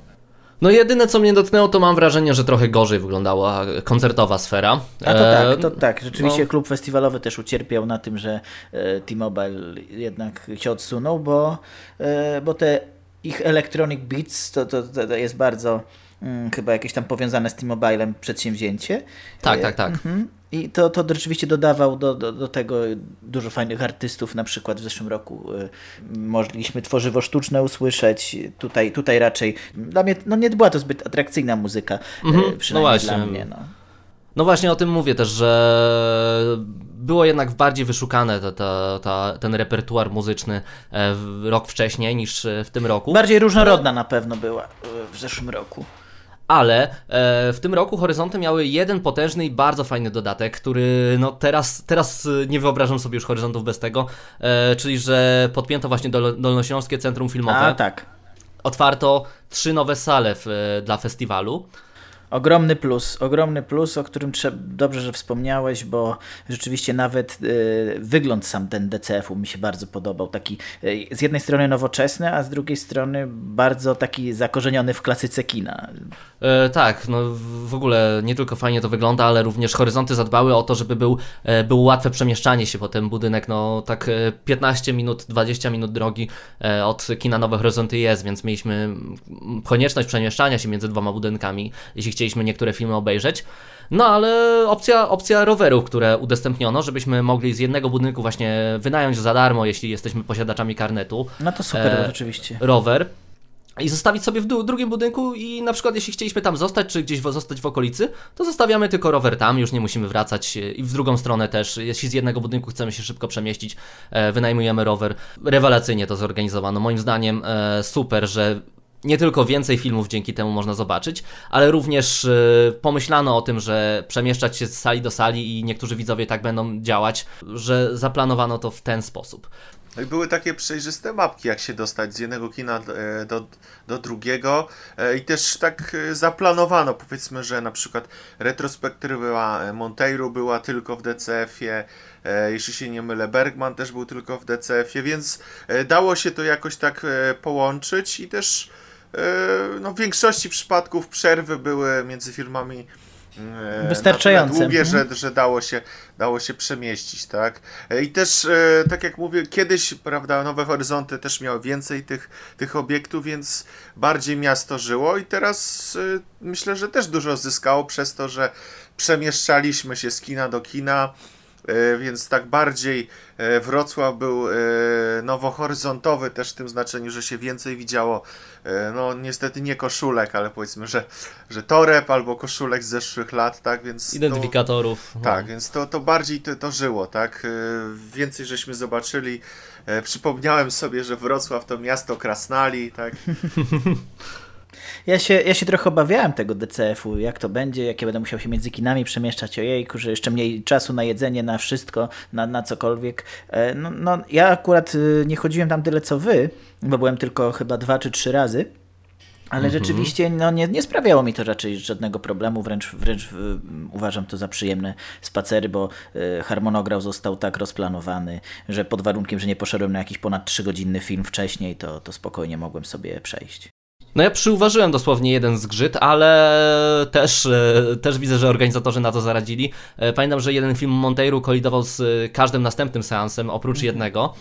No jedyne co mnie dotknęło, to mam wrażenie, że trochę gorzej wyglądała koncertowa sfera. A to tak, e, to tak. Rzeczywiście no. klub festiwalowy też ucierpiał na tym, że e, T-Mobile jednak się odsunął, bo, e, bo te ich Electronic Beats to, to, to jest bardzo hmm, chyba jakieś tam powiązane z T-Mobilem przedsięwzięcie. Tak, tak, tak. Mhm. I to, to rzeczywiście dodawał do, do, do tego dużo fajnych artystów. Na przykład w zeszłym roku y, mogliśmy tworzywo sztuczne usłyszeć. Tutaj, tutaj raczej dla mnie no nie była to zbyt atrakcyjna muzyka, y, mhm, no przynajmniej no dla mnie. No. no właśnie o tym mówię też, że było jednak bardziej wyszukane ta, ta, ta, ten repertuar muzyczny e, rok wcześniej niż w tym roku. Bardziej różnorodna na pewno była w zeszłym roku ale e, w tym roku Horyzonty miały jeden potężny i bardzo fajny dodatek, który no teraz, teraz nie wyobrażam sobie już Horyzontów bez tego, e, czyli że podpięto właśnie Dol Dolnośląskie Centrum Filmowe. A, tak. Otwarto trzy nowe sale w, dla festiwalu. Ogromny plus, ogromny plus, o którym dobrze, że wspomniałeś, bo rzeczywiście nawet y, wygląd sam ten DCF-u mi się bardzo podobał. Taki y, z jednej strony nowoczesny, a z drugiej strony bardzo taki zakorzeniony w klasyce kina. E, tak, no w ogóle nie tylko fajnie to wygląda, ale również horyzonty zadbały o to, żeby był, e, było łatwe przemieszczanie się po ten budynek. No tak 15 e, minut, 20 minut drogi e, od kina Nowe Horyzonty jest, więc mieliśmy konieczność przemieszczania się między dwoma budynkami, jeśli chcieliśmy niektóre filmy obejrzeć. No ale opcja, opcja rowerów, które udostępniono, żebyśmy mogli z jednego budynku właśnie wynająć za darmo, jeśli jesteśmy posiadaczami karnetu. No to super, e, rzeczywiście. Rower i zostawić sobie w drugim budynku i na przykład jeśli chcieliśmy tam zostać, czy gdzieś zostać w okolicy, to zostawiamy tylko rower tam, już nie musimy wracać i w drugą stronę też, jeśli z jednego budynku chcemy się szybko przemieścić, e, wynajmujemy rower. Rewelacyjnie to zorganizowano, moim zdaniem e, super, że nie tylko więcej filmów dzięki temu można zobaczyć, ale również e, pomyślano o tym, że przemieszczać się z sali do sali i niektórzy widzowie tak będą działać, że zaplanowano to w ten sposób. No były takie przejrzyste mapki, jak się dostać z jednego kina e, do, do drugiego e, i też tak zaplanowano, powiedzmy, że na przykład retrospektywa Monteiro była tylko w DCF-ie, jeśli się nie mylę, Bergman też był tylko w DCF-ie, więc dało się to jakoś tak połączyć i też E, no, w większości przypadków przerwy były między filmami e, wystarczające. długie, że, mhm. że dało, się, dało się przemieścić, tak? E, I też, tak jak mówię, kiedyś, prawda, Nowe Horyzonty też miały więcej tych, tych obiektów, więc bardziej miasto żyło i teraz myślę, że też dużo zyskało przez to, że przemieszczaliśmy się z kina do kina, E, więc tak bardziej e, Wrocław był e, nowohoryzontowy też w tym znaczeniu, że się więcej widziało, no niestety nie koszulek, ale powiedzmy, że, że toreb albo koszulek z zeszłych lat, tak, więc... Identyfikatorów. To, tak, więc to, to bardziej to, to żyło, tak, więcej żeśmy zobaczyli, przypomniałem sobie, że Wrocław to miasto krasnali, tak. Ja się, ja się trochę obawiałem tego DCF-u, jak to będzie, jak ja będę musiał się między kinami przemieszczać, ojejku, że jeszcze mniej czasu na jedzenie, na wszystko, na, na cokolwiek. E, no, no, ja akurat y, nie chodziłem tam tyle co wy, bo byłem tylko chyba dwa czy trzy razy. Ale mhm. rzeczywiście no, nie, nie sprawiało mi to raczej żadnego problemu, wręcz, wręcz y, uważam to za przyjemne spacery, bo y, harmonogram został tak rozplanowany, że pod warunkiem, że nie poszedłem na jakiś ponad 3-godzinny film wcześniej, to, to spokojnie mogłem sobie przejść. No ja przyuważyłem dosłownie jeden zgrzyt, ale też, e, też widzę, że organizatorzy na to zaradzili. E, pamiętam, że jeden film Monteiru kolidował z e, każdym następnym seansem, oprócz Mhm. jednego,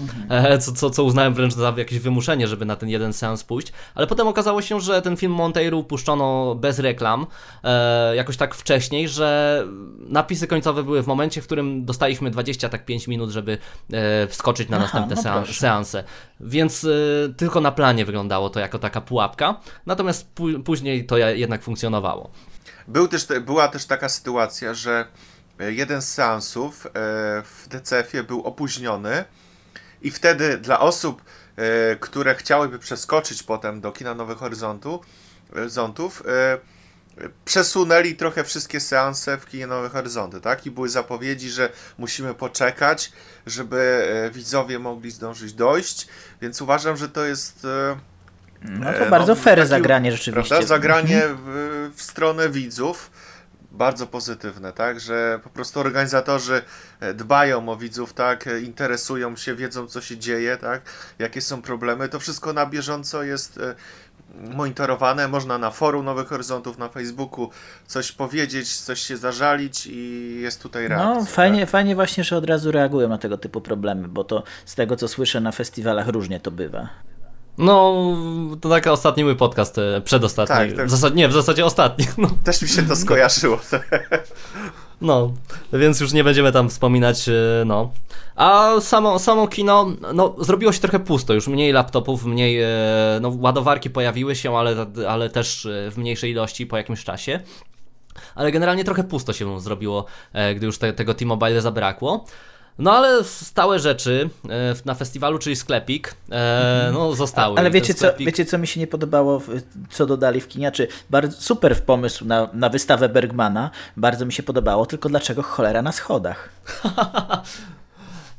co, co, co uznałem wręcz za jakieś wymuszenie, żeby na ten jeden seans pójść. Ale potem okazało się, że ten film Monteiru puszczono bez reklam, jakoś tak wcześniej, że napisy końcowe były w momencie, w którym dostaliśmy 20 tak 5 minut, żeby wskoczyć na Aha, następne no seanse. Więc tylko na planie wyglądało to jako taka pułapka. Natomiast pó- później to jednak funkcjonowało. Był też, te- była też taka sytuacja, że e, jeden z seansów e, w DCF-ie był opóźniony i wtedy dla osób, e, które chciałyby przeskoczyć potem do Kina Nowych Horyzontów, przesunęli trochę wszystkie seanse w Kinie Nowe Horyzonty, tak? I były zapowiedzi, że musimy poczekać, żeby e, widzowie mogli zdążyć dojść, więc uważam, że to jest... e, No E, to bardzo no, fair taki- zagranie rzeczywiście. Mhm. Prawda? Zagranie w, w stronę widzów bardzo pozytywne, tak? Że po prostu organizatorzy e, dbają o widzów, tak? E, Interesują się, wiedzą co się dzieje, tak? Jakie są problemy. To wszystko na bieżąco jest e, monitorowane. Można na forum Nowych Horyzontów, na Facebooku coś powiedzieć, coś się zażalić i jest tutaj reakcja. No, fajnie, tak? fajnie właśnie, że od razu reagują na tego typu problemy, bo to z tego, co słyszę na festiwalach, różnie to bywa. No, to taki ostatni mój podcast, e, przedostatni. Tak, tak. W zasadzie, nie, w zasadzie ostatni. No, Też mi się to skojarzyło. no, więc już nie będziemy tam wspominać, e, no. A samo, samo kino, no, zrobiło się trochę pusto, już mniej laptopów, mniej, e, no, ładowarki pojawiły się, ale, ale też e, w mniejszej ilości po jakimś czasie. Ale generalnie trochę pusto się zrobiło, gdy już te, tego T-Mobile zabrakło. No ale stałe rzeczy e, na festiwalu, czyli sklepik, e, no zostały. Ale wiecie co, wiecie, co mi się nie podobało, co dodali w kinie? Czy bardzo super pomysł na, na wystawę Bergmana, bardzo mi się podobało, tylko dlaczego cholera na schodach?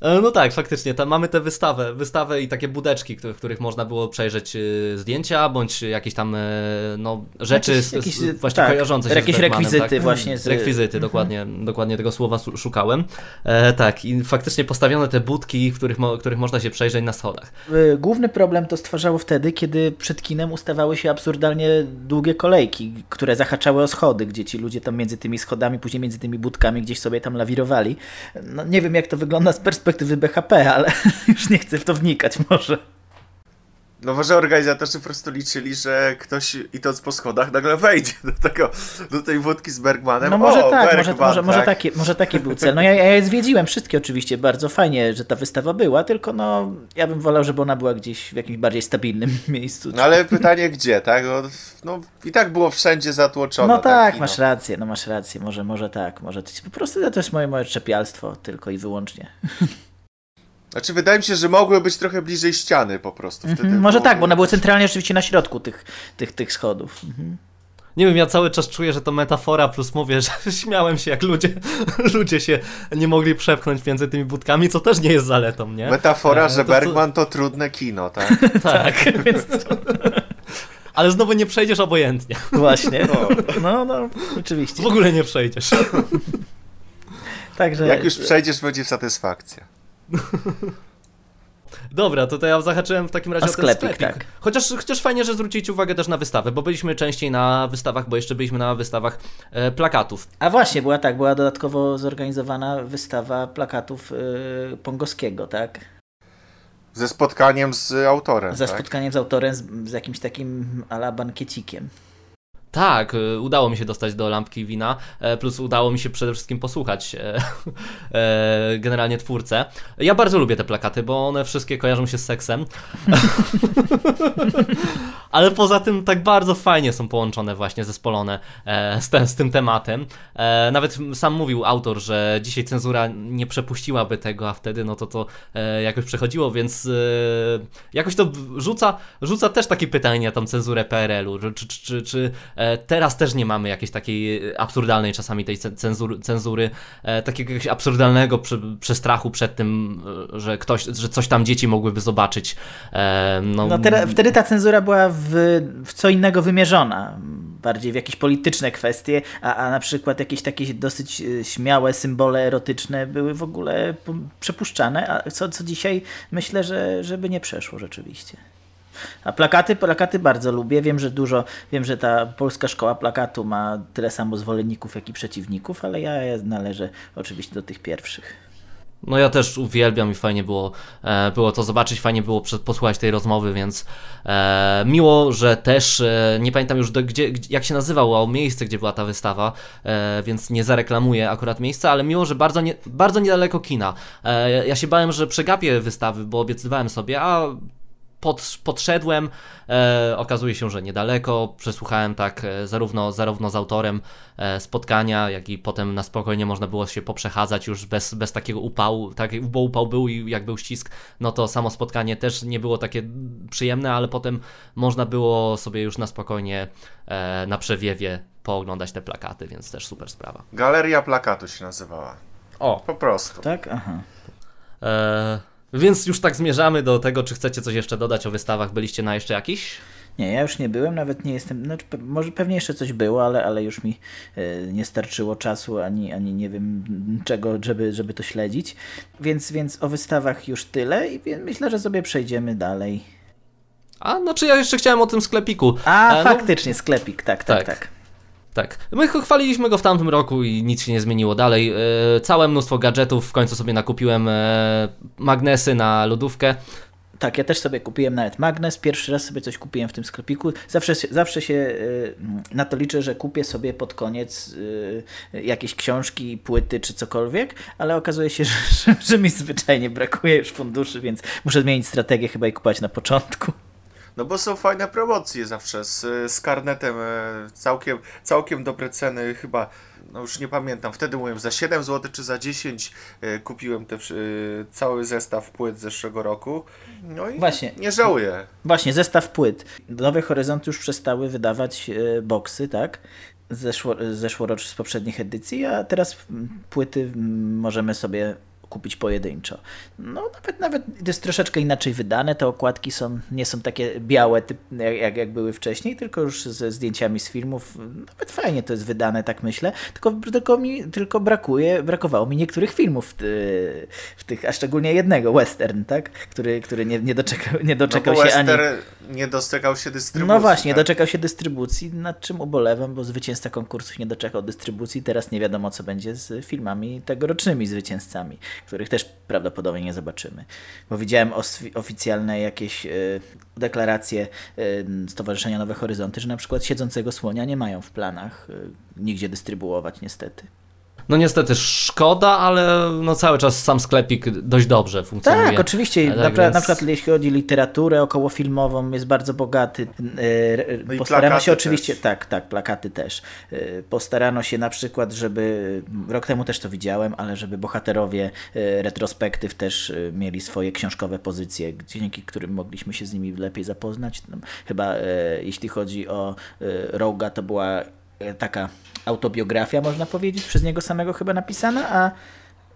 E, No tak, faktycznie, tam mamy tę wystawę, wystawę i takie budeczki, w których można było przejrzeć e, zdjęcia, bądź jakieś tam e, no, rzeczy Jakieś- jakieś, właśnie tak, kojarzące się jakieś z Bergmanem, rekwizyty tak? właśnie z- Mhm. Rekwizyty, dokładnie, dokładnie tego słowa szukałem. E, tak, i faktycznie postawione te budki, w których, mo, których można się przejrzeć na schodach. Główny problem to stwarzało wtedy, kiedy przed kinem ustawały się absurdalnie długie kolejki, które zahaczały o schody, gdzie ci ludzie tam między tymi schodami, później między tymi budkami gdzieś sobie tam lawirowali. No, nie wiem, jak to wygląda z perspektywy BHP, ale już nie chcę w to wnikać może. No może organizatorzy po prostu liczyli, że ktoś idąc po schodach nagle wejdzie do tego, do tej wódki z Bergmanem. No może o, tak, może, Bergman, może, może, tak. taki, może taki był cel. No ja, ja je zwiedziłem wszystkie oczywiście, bardzo fajnie, że ta wystawa była, tylko no ja bym wolał, żeby ona była gdzieś w jakimś bardziej stabilnym miejscu. No ale pytanie gdzie, tak? No, no i tak było wszędzie zatłoczone. No tak, kino. masz rację, no masz rację, może, może tak, może po prostu to jest moje, moje czepialstwo tylko i wyłącznie. Znaczy wydaje mi się, że mogły być trochę bliżej ściany po prostu. Wtedy Mhm, może tak, bo one były centralnie oczywiście na środku tych, tych, tych schodów. Mhm. Nie wiem, ja cały czas czuję, że to metafora, plus mówię, że śmiałem się, jak ludzie, ludzie się nie mogli przepchnąć między tymi budkami, co też nie jest zaletą, nie? Metafora, E, że to Bergman to trudne kino, tak? Tak, więc to... Ale znowu nie przejdziesz obojętnie. Właśnie. No. No, no, oczywiście. W ogóle nie przejdziesz. Także Jak już przejdziesz, będzie satysfakcja. Dobra, to, to ja zahaczyłem w takim razie O o ten sklepik, sklepik. tak. Chociaż, chociaż fajnie, że zwrócicie uwagę też na wystawę, bo byliśmy częściej na wystawach, bo jeszcze byliśmy na wystawach e, plakatów. A właśnie, była tak, była dodatkowo zorganizowana wystawa plakatów y, Pongowskiego, tak? Ze spotkaniem z autorem. Za tak? spotkaniem z autorem, z, z jakimś takim ala bankiecikiem. Tak, e, udało mi się dostać do lampki wina, e, plus udało mi się przede wszystkim posłuchać e, e, generalnie twórcę. Ja bardzo lubię te plakaty, bo one wszystkie kojarzą się z seksem. Ale poza tym tak bardzo fajnie są połączone właśnie, zespolone z, te, z tym tematem. Nawet sam mówił autor, że dzisiaj cenzura nie przepuściłaby tego, a wtedy no to to jakoś przechodziło, więc jakoś to rzuca, rzuca też takie pytanie na tą cenzurę PRL-u, czy, czy, czy, teraz też nie mamy jakiejś takiej absurdalnej czasami tej cen- cenzury, cenzury e, takiego jakiegoś absurdalnego prze, przestrachu przed tym, e, że ktoś, że coś tam dzieci mogłyby zobaczyć. E, no, No teraz, wtedy ta cenzura była w, w co innego wymierzona, bardziej w jakieś polityczne kwestie, a, a na przykład jakieś takie dosyć e, śmiałe symbole erotyczne były w ogóle przepuszczane, a co, co dzisiaj myślę, że żeby nie przeszło rzeczywiście. A plakaty, plakaty bardzo lubię. Wiem, że dużo, wiem, że ta polska szkoła plakatu ma tyle samo zwolenników, jak i przeciwników, ale ja należę oczywiście do tych pierwszych. No ja też uwielbiam i fajnie było, e, było to zobaczyć, fajnie było posłuchać tej rozmowy, więc e, miło, że też, e, nie pamiętam już do, gdzie, jak się nazywało miejsce, gdzie była ta wystawa, e, więc nie zareklamuję akurat miejsca, ale miło, że bardzo, nie, bardzo niedaleko kina. E, ja się bałem, że przegapię wystawy, bo obiecywałem sobie, a pod, podszedłem, e, okazuje się, że niedaleko, przesłuchałem tak e, zarówno, zarówno z autorem e, spotkania, jak i potem na spokojnie można było się poprzechadzać już bez, bez takiego upału, tak, bo upał był i jak był ścisk, no to samo spotkanie też nie było takie przyjemne, ale potem można było sobie już na spokojnie e, na przewiewie pooglądać te plakaty, więc też super sprawa. Galeria plakatu się nazywała. O, po prostu. Tak? Aha. E, więc już tak zmierzamy do tego, czy chcecie coś jeszcze dodać o wystawach. Byliście na jeszcze jakiś? Nie, ja już nie byłem, nawet nie jestem. Znaczy, może pewnie jeszcze coś było, ale, ale już mi y, nie starczyło czasu ani, ani nie wiem czego, żeby, żeby to śledzić. Więc, więc o wystawach już tyle i myślę, że sobie przejdziemy dalej. A, no czy ja jeszcze chciałem o tym sklepiku. A, e, no, faktycznie, sklepik, tak, tak, tak. tak. Tak. My chwaliliśmy go w tamtym roku i nic się nie zmieniło dalej. E, całe mnóstwo gadżetów, w końcu sobie nakupiłem e, magnesy na lodówkę. Tak, ja też sobie kupiłem nawet magnes. Pierwszy raz sobie coś kupiłem w tym sklepiku. Zawsze, zawsze się y, na to liczę, że kupię sobie pod koniec jakieś książki, płyty czy cokolwiek, ale okazuje się, że, że mi zwyczajnie brakuje już funduszy, więc muszę zmienić strategię chyba i kupować na początku. No bo są fajne promocje zawsze z, z karnetem, e, całkiem, całkiem dobre ceny, chyba, no już nie pamiętam, wtedy mówiłem za 7 zł czy za 10 e, kupiłem te, e, cały zestaw płyt z zeszłego roku. No i Właśnie. nie żałuję. Właśnie, zestaw płyt. Nowe Horyzonty już przestały wydawać boksy, tak? Zeszło, zeszłoroczne z poprzednich edycji, a teraz płyty możemy sobie kupić pojedynczo. No nawet, nawet jest troszeczkę inaczej wydane, te okładki są, nie są takie białe typ, jak, jak były wcześniej, tylko już ze zdjęciami z filmów. Nawet fajnie to jest wydane, tak myślę, tylko, tylko mi tylko brakuje, brakowało mi niektórych filmów w, w tych, a szczególnie jednego, western, tak? Który, który nie, nie doczekał, nie doczekał no się ani... nie doczekał się dystrybucji. No właśnie, tak? doczekał się dystrybucji, nad czym ubolewam, bo zwycięzca konkursów nie doczekał dystrybucji, teraz nie wiadomo co będzie z filmami tegorocznymi zwycięzcami których też prawdopodobnie nie zobaczymy. Bo widziałem oficjalne jakieś y, deklaracje y, Stowarzyszenia Nowe Horyzonty, że na przykład siedzącego słonia nie mają w planach y, nigdzie dystrybuować niestety. No niestety szkoda, ale no cały czas sam sklepik dość dobrze funkcjonuje. Tak, oczywiście. Tak, na, więc... na przykład jeśli chodzi o literaturę okołofilmową, jest bardzo bogaty. E, no Postarano się oczywiście, też. tak, tak, plakaty też. E, postarano się na przykład, żeby, rok temu też to widziałem, ale żeby bohaterowie e, retrospektyw też mieli swoje książkowe pozycje, dzięki którym mogliśmy się z nimi lepiej zapoznać. Chyba jeśli chodzi o Roga, to była taka autobiografia, można powiedzieć, przez niego samego chyba napisana, a,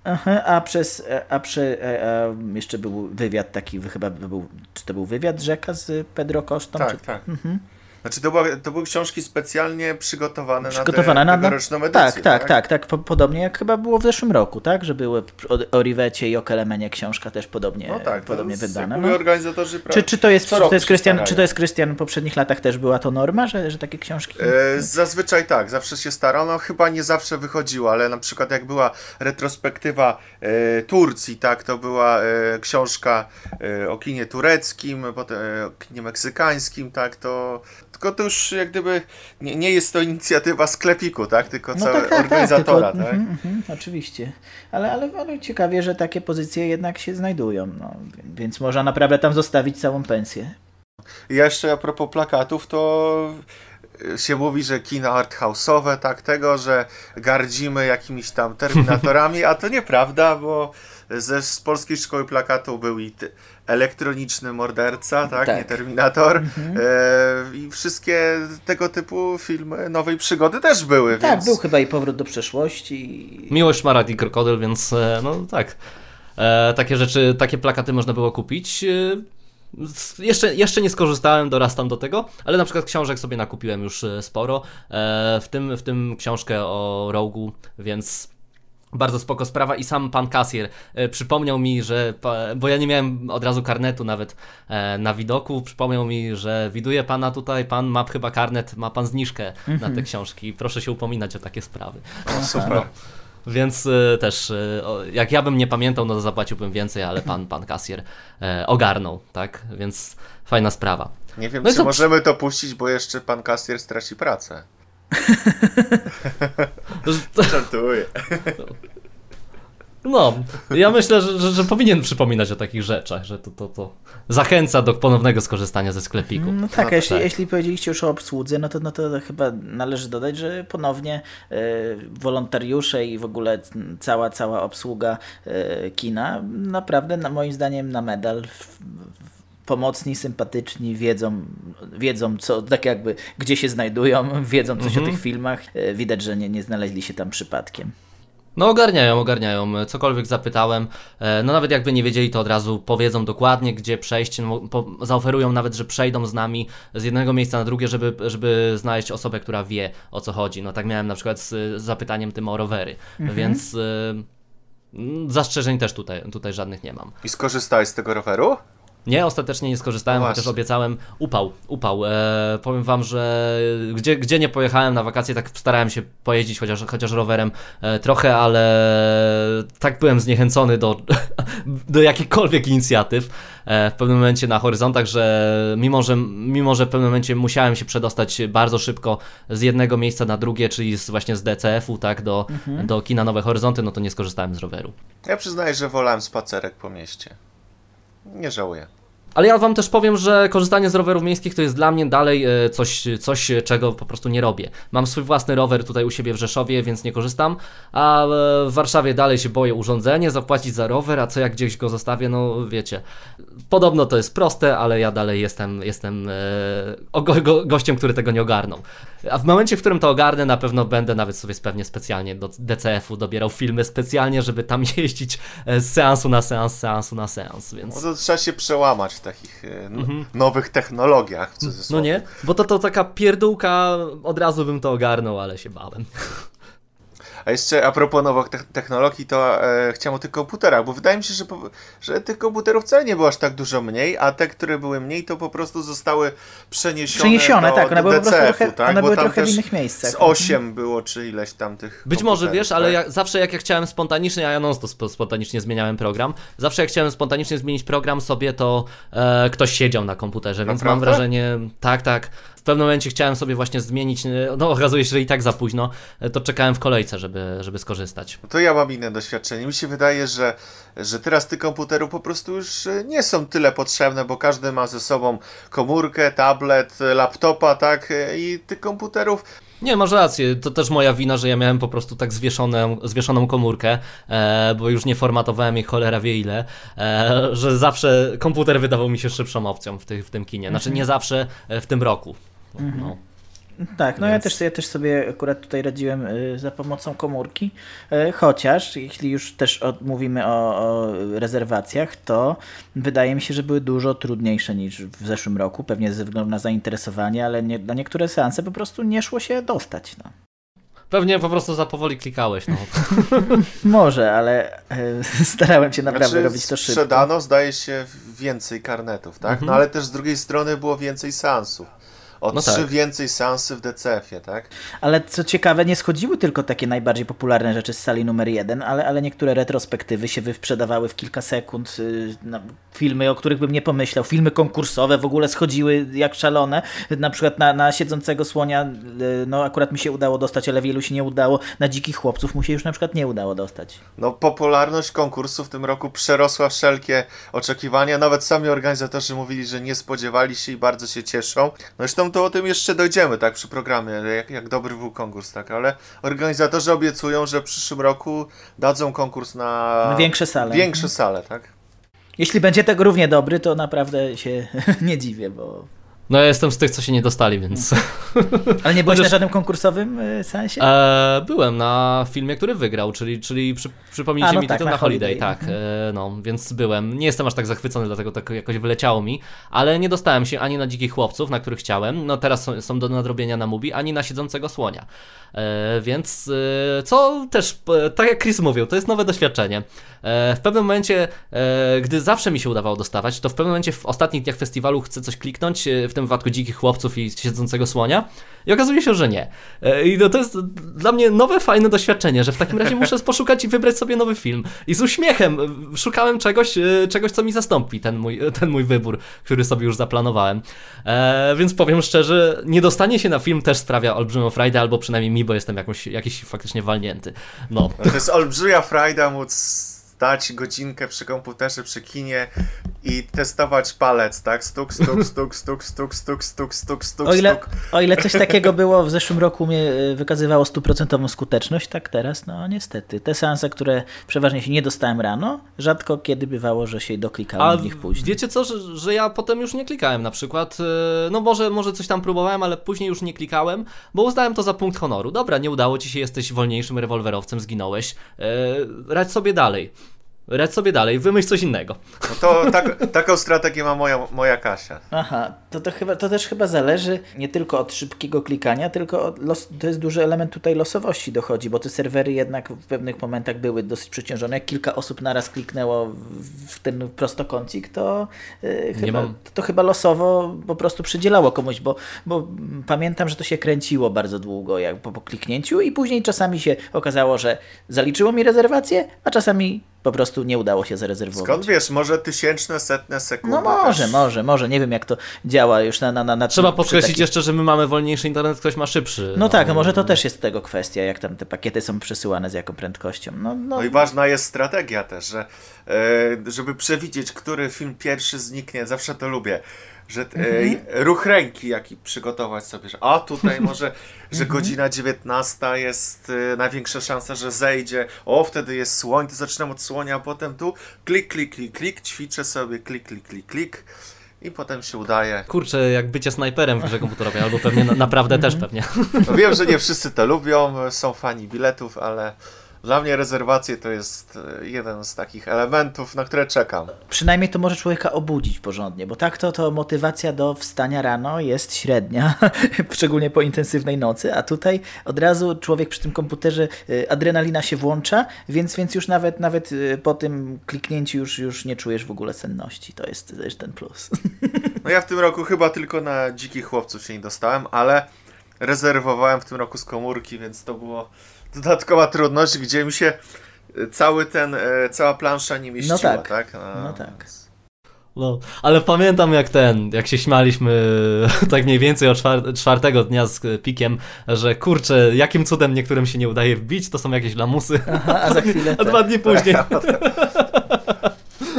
aha, a przez, a, przy, a, a jeszcze był wywiad taki, chyba był, czy to był wywiad Rzeka z Pedro Costa? Tak, czy, tak. Mhm. Znaczy to, była, to były książki specjalnie przygotowane, przygotowane na, te, na tegoroczną edycję, tak, tak, tak, tak, tak, podobnie jak chyba było w zeszłym roku, tak, że były o, o Rivecie i o Kelemenie książka też podobnie, no tak, podobnie wydane. No. organizatorzy czy, czy to jest, czy to jest Krystian, czy to jest Krystian w poprzednich latach też była to norma, że, że takie książki? E, zazwyczaj tak, zawsze się starano, chyba nie zawsze wychodziło, ale na przykład jak była retrospektywa e, Turcji, tak, to była e, książka e, o kinie tureckim, potem e, o kinie meksykańskim, tak, to tylko to już jak gdyby nie, nie jest to inicjatywa sklepiku, tak? Tylko no tak, tak, organizatora, tak? tak? Mm, mm, oczywiście. Ale, ale, ale ciekawie, że takie pozycje jednak się znajdują, no, więc można naprawdę tam zostawić całą pensję. I jeszcze a propos plakatów, to się mówi, że kino arthouse'owe, tak, tego, że gardzimy jakimiś tam terminatorami, a to nieprawda, bo ze, z polskiej szkoły plakatu był i elektroniczny morderca, tak, tak. nie Terminator mhm. e, i wszystkie tego typu filmy nowej przygody też były. Tak, więc... był chyba i Powrót do przeszłości. Miłość Marat i Krokodyl, więc e, no tak. E, takie rzeczy, takie plakaty można było kupić. E, jeszcze, jeszcze nie skorzystałem, dorastam do tego, ale na przykład książek sobie nakupiłem już e, sporo, w tym, w tym książkę o Rogu, więc Bardzo spoko sprawa i sam pan kasjer e, przypomniał mi, że, bo ja nie miałem od razu karnetu nawet e, na widoku, przypomniał mi, że widuje pana tutaj, pan ma chyba karnet, ma pan zniżkę mm -hmm. na te mhm. książki. Proszę się upominać o takie sprawy. O, super. Więc e, też, jak ja bym nie pamiętał, no to zapłaciłbym więcej, ale pan, pan kasjer ogarnął, tak? Więc fajna sprawa. Nie wiem, no czy to... możemy to puścić, bo jeszcze pan kasjer straci pracę. Żartuję. No, ja myślę, że, że, że, powinien przypominać o takich rzeczach, że to, to, to zachęca do ponownego skorzystania ze sklepiku. No tak, no, jeśli, tak. jeśli powiedzieliście już o obsłudze, no to, no to chyba należy dodać, że ponownie y, wolontariusze i w ogóle cała, cała obsługa y, kina naprawdę na, moim zdaniem na medal w, pomocni, sympatyczni, wiedzą, wiedzą co, tak jakby gdzie się znajdują, wiedzą coś mhm. o tych filmach. E, widać, że nie, nie znaleźli się tam przypadkiem. No ogarniają, ogarniają. Cokolwiek zapytałem, e, no nawet jakby nie wiedzieli, to od razu powiedzą dokładnie, gdzie przejść. No, po, zaoferują nawet, że przejdą z nami z jednego miejsca na drugie, żeby, żeby znaleźć osobę, która wie o co chodzi. No tak miałem na przykład z, z zapytaniem tym o rowery, mhm. więc y, zastrzeżeń też tutaj, tutaj żadnych nie mam. I skorzystałeś z tego roweru? Nie, ostatecznie nie skorzystałem, no chociaż obiecałem upał, upał. E, powiem wam, że gdzie, gdzie nie pojechałem na wakacje, tak starałem się pojeździć chociaż, chociaż rowerem e, trochę, ale tak byłem zniechęcony do, do jakichkolwiek inicjatyw e, w pewnym momencie na horyzontach, że mimo, że mimo, że w pewnym momencie musiałem się przedostać bardzo szybko z jednego miejsca na drugie, czyli z, właśnie z DCF-u, tak, do, mhm. do kina Nowe Horyzonty, no to nie skorzystałem z roweru. Ja przyznaję, że wolałem spacerek po mieście. Nie żałuję. Ale ja wam też powiem, że korzystanie z rowerów miejskich to jest dla mnie dalej e, coś, coś, czego po prostu nie robię. Mam swój własny rower tutaj u siebie w Rzeszowie, więc nie korzystam, a w Warszawie dalej się boję urządzenie, zapłacić za rower, a co jak gdzieś go zostawię, no wiecie. Podobno to jest proste, ale ja dalej jestem, jestem e, go, go, gościem, który tego nie ogarnął. A w momencie, w którym to ogarnę, na pewno będę nawet sobie pewnie specjalnie do DCF-u dobierał filmy specjalnie, żeby tam jeździć e, z seansu na seans, seansu na seans, więc... No to trzeba się przełamać takich e, mhm. nowych technologiach. no nie, bo to, to taka pierdółka, od razu bym to ogarnął, ale się bałem. A jeszcze a propos nowych technologii, to e, chciałem o tych komputerach, bo wydaje mi się, że, że tych komputerów wcale nie było aż tak dużo mniej, a te, które były mniej, to po prostu zostały przeniesione, przeniesione do, tak, one do były trochę, tak? One bo były trochę w innych miejscach. Z 8 było, czy ileś tam tych Być może, wiesz, tak? ale ja, zawsze jak ja chciałem spontanicznie, a ja non to spontanicznie zmieniałem program, zawsze jak chciałem spontanicznie zmienić program sobie, to e, ktoś siedział na komputerze, więc Naprawdę? mam wrażenie, tak, tak, w pewnym momencie chciałem sobie właśnie zmienić, no okazuje się, że i tak za późno, to czekałem w kolejce, żeby, żeby skorzystać. To ja mam inne doświadczenie. Mi się wydaje, że, że teraz tych komputerów po prostu już nie są tyle potrzebne, bo każdy ma ze sobą komórkę, tablet, laptopa, tak? I tych komputerów nie, masz rację. To też moja wina, że ja miałem po prostu tak zwieszoną, zwieszoną komórkę, e, bo już nie formatowałem jej cholera wie ile, e, że zawsze komputer wydawał mi się szybszą opcją w, tych, w tym kinie. Znaczy nie zawsze e, w tym roku. Mhm. No. Tak, no Więc... ja, też, ja też sobie akurat tutaj radziłem y, za pomocą komórki, y, chociaż jeśli już też mówimy o, o, rezerwacjach, to wydaje mi się, że były dużo trudniejsze niż w zeszłym roku, pewnie ze względu na zainteresowanie, ale nie, na niektóre seanse po prostu nie szło się dostać. No. Pewnie po prostu za powoli klikałeś. No. Może, ale y, starałem się naprawdę znaczy, robić to szybko. Sprzedano, zdaje się, więcej karnetów, tak? Mhm. No ale też z drugiej strony było więcej seansów o no trzy tak. więcej seansy w DCF-ie, tak? Ale co ciekawe, nie schodziły tylko takie najbardziej popularne rzeczy z sali numer jeden, ale, ale niektóre retrospektywy się wyprzedawały w kilka sekund. Y, no, filmy, o których bym nie pomyślał, filmy konkursowe w ogóle schodziły jak szalone. Na przykład na, na Siedzącego Słonia, y, no akurat mi się udało dostać, ale wielu się nie udało. Na Dzikich Chłopców mu się już na przykład nie udało dostać. No popularność konkursu w tym roku przerosła wszelkie oczekiwania. Nawet sami organizatorzy mówili, że nie spodziewali się i bardzo się cieszą. No zresztą to o tym jeszcze dojdziemy, tak, przy programie, jak, jak dobry był konkurs, tak, ale organizatorzy obiecują, że w przyszłym roku dadzą konkurs na, większe sale. Większe sale, tak. Jeśli będzie tego równie dobry, to naprawdę się nie dziwię, bo No ja jestem z tych, co się nie dostali, więc... Ale nie byłeś Chociaż... na żadnym konkursowym y, sensie? E, byłem na filmie, który wygrał, czyli, czyli przy, przypomnijcie no mi tak, tytuł na, na Holiday, holiday. tak, mhm. e, no, więc byłem. Nie jestem aż tak zachwycony, dlatego tak jakoś wyleciało mi, ale nie dostałem się ani na Dzikich Chłopców, na których chciałem, no teraz są, są do nadrobienia na Mubi, ani na Siedzącego Słonia. E, więc e, co też, e, tak jak Chris mówił, to jest nowe doświadczenie. E, w pewnym momencie, gdy zawsze mi się udawało dostawać, to w pewnym momencie w ostatnich dniach festiwalu chcę coś kliknąć, w tym wypadku Dzikich Chłopców i Siedzącego Słonia i okazuje się, że nie. E, I no to jest dla mnie nowe, fajne doświadczenie, że w takim razie muszę poszukać i wybrać sobie nowy film. I z uśmiechem szukałem czegoś, e, czegoś co mi zastąpi ten mój, ten mój wybór, który sobie już zaplanowałem. E, więc powiem szczerze, nie dostanie się na film też sprawia olbrzymią frajdę, albo przynajmniej mi, bo jestem jakąś, jakiś faktycznie walnięty. No. To jest olbrzymia frajda móc stać godzinkę przy komputerze, przy kinie i testować palec, tak? Stuk, stuk, stuk, stuk, stuk, stuk, stuk, stuk, stuk, o ile, o ile coś takiego było w zeszłym roku mnie wykazywało stuprocentową skuteczność, tak teraz, no niestety. Te seanse, które przeważnie się nie dostałem rano, rzadko kiedy bywało, że się doklikałem w nich później. wiecie co, że, że ja potem już nie klikałem na przykład, no może, może coś tam próbowałem, ale później już nie klikałem, bo uznałem to za punkt honoru. Dobra, nie udało ci się, jesteś wolniejszym rewolwerowcem, zginąłeś, radź sobie dalej. Radź sobie dalej, wymyśl coś innego. No to tak, taką strategię ma moja, moja Kasia. Aha, to, to, chyba, to też chyba zależy nie tylko od szybkiego klikania, tylko od los, to jest duży element tutaj losowości dochodzi, bo te serwery jednak w pewnych momentach były dosyć przeciążone. Jak kilka osób naraz kliknęło w ten prostokącik, to, yy, chyba, mam... to, to, chyba losowo po prostu przydzielało komuś, bo, bo pamiętam, że to się kręciło bardzo długo jak po, po kliknięciu i później czasami się okazało, że zaliczyło mi rezerwację, a czasami po prostu nie udało się zarezerwować. Skąd wiesz, może tysięczne, setne sekundy? No może, też. może, może, nie wiem jak to działa już na... na, na, na Trzeba podkreślić takich... jeszcze, że my mamy wolniejszy internet, ktoś ma szybszy. No, no tak, a może to też jest tego kwestia, jak tam te pakiety są przesyłane, z jaką prędkością. No, no. no i ważna jest strategia też, że e, żeby przewidzieć, który film pierwszy zniknie, zawsze to lubię że mhm. ruch ręki jaki przygotować sobie, że a tutaj może, że mhm. godzina 19 jest e, największa szansa, że zejdzie, o wtedy jest słoń, to zaczynam od słonia, a potem tu klik, klik, klik, klik, ćwiczę sobie klik, klik, klik, klik i potem się udaje. Kurczę, jak bycie snajperem w grze komputerowej, albo pewnie naprawdę też mhm. pewnie. No wiem, że nie wszyscy to lubią, są fani biletów, ale dla mnie rezerwacje to jest e, jeden z takich elementów, na które czekam. Przynajmniej to może człowieka obudzić porządnie, bo tak to, to motywacja do wstania rano jest średnia, szczególnie po intensywnej nocy, a tutaj od razu człowiek przy tym komputerze e, adrenalina się włącza, więc, więc już nawet, nawet e, po tym kliknięciu już, już nie czujesz w ogóle senności. To jest też ten plus. No ja w tym roku chyba tylko na dzikich chłopców się nie dostałem, ale rezerwowałem w tym roku z komórki, więc to było dodatkowa trudność, gdzie mi się cały ten, e, cała plansza nie mieściła, no tak? tak? A, no tak. No, ale pamiętam jak ten, jak się śmialiśmy tak mniej więcej o czwar czwartego dnia z Pikiem, że kurczę, jakim cudem niektórym się nie udaje wbić, to są jakieś lamusy. Aha, a za chwilę. A dwa dni później.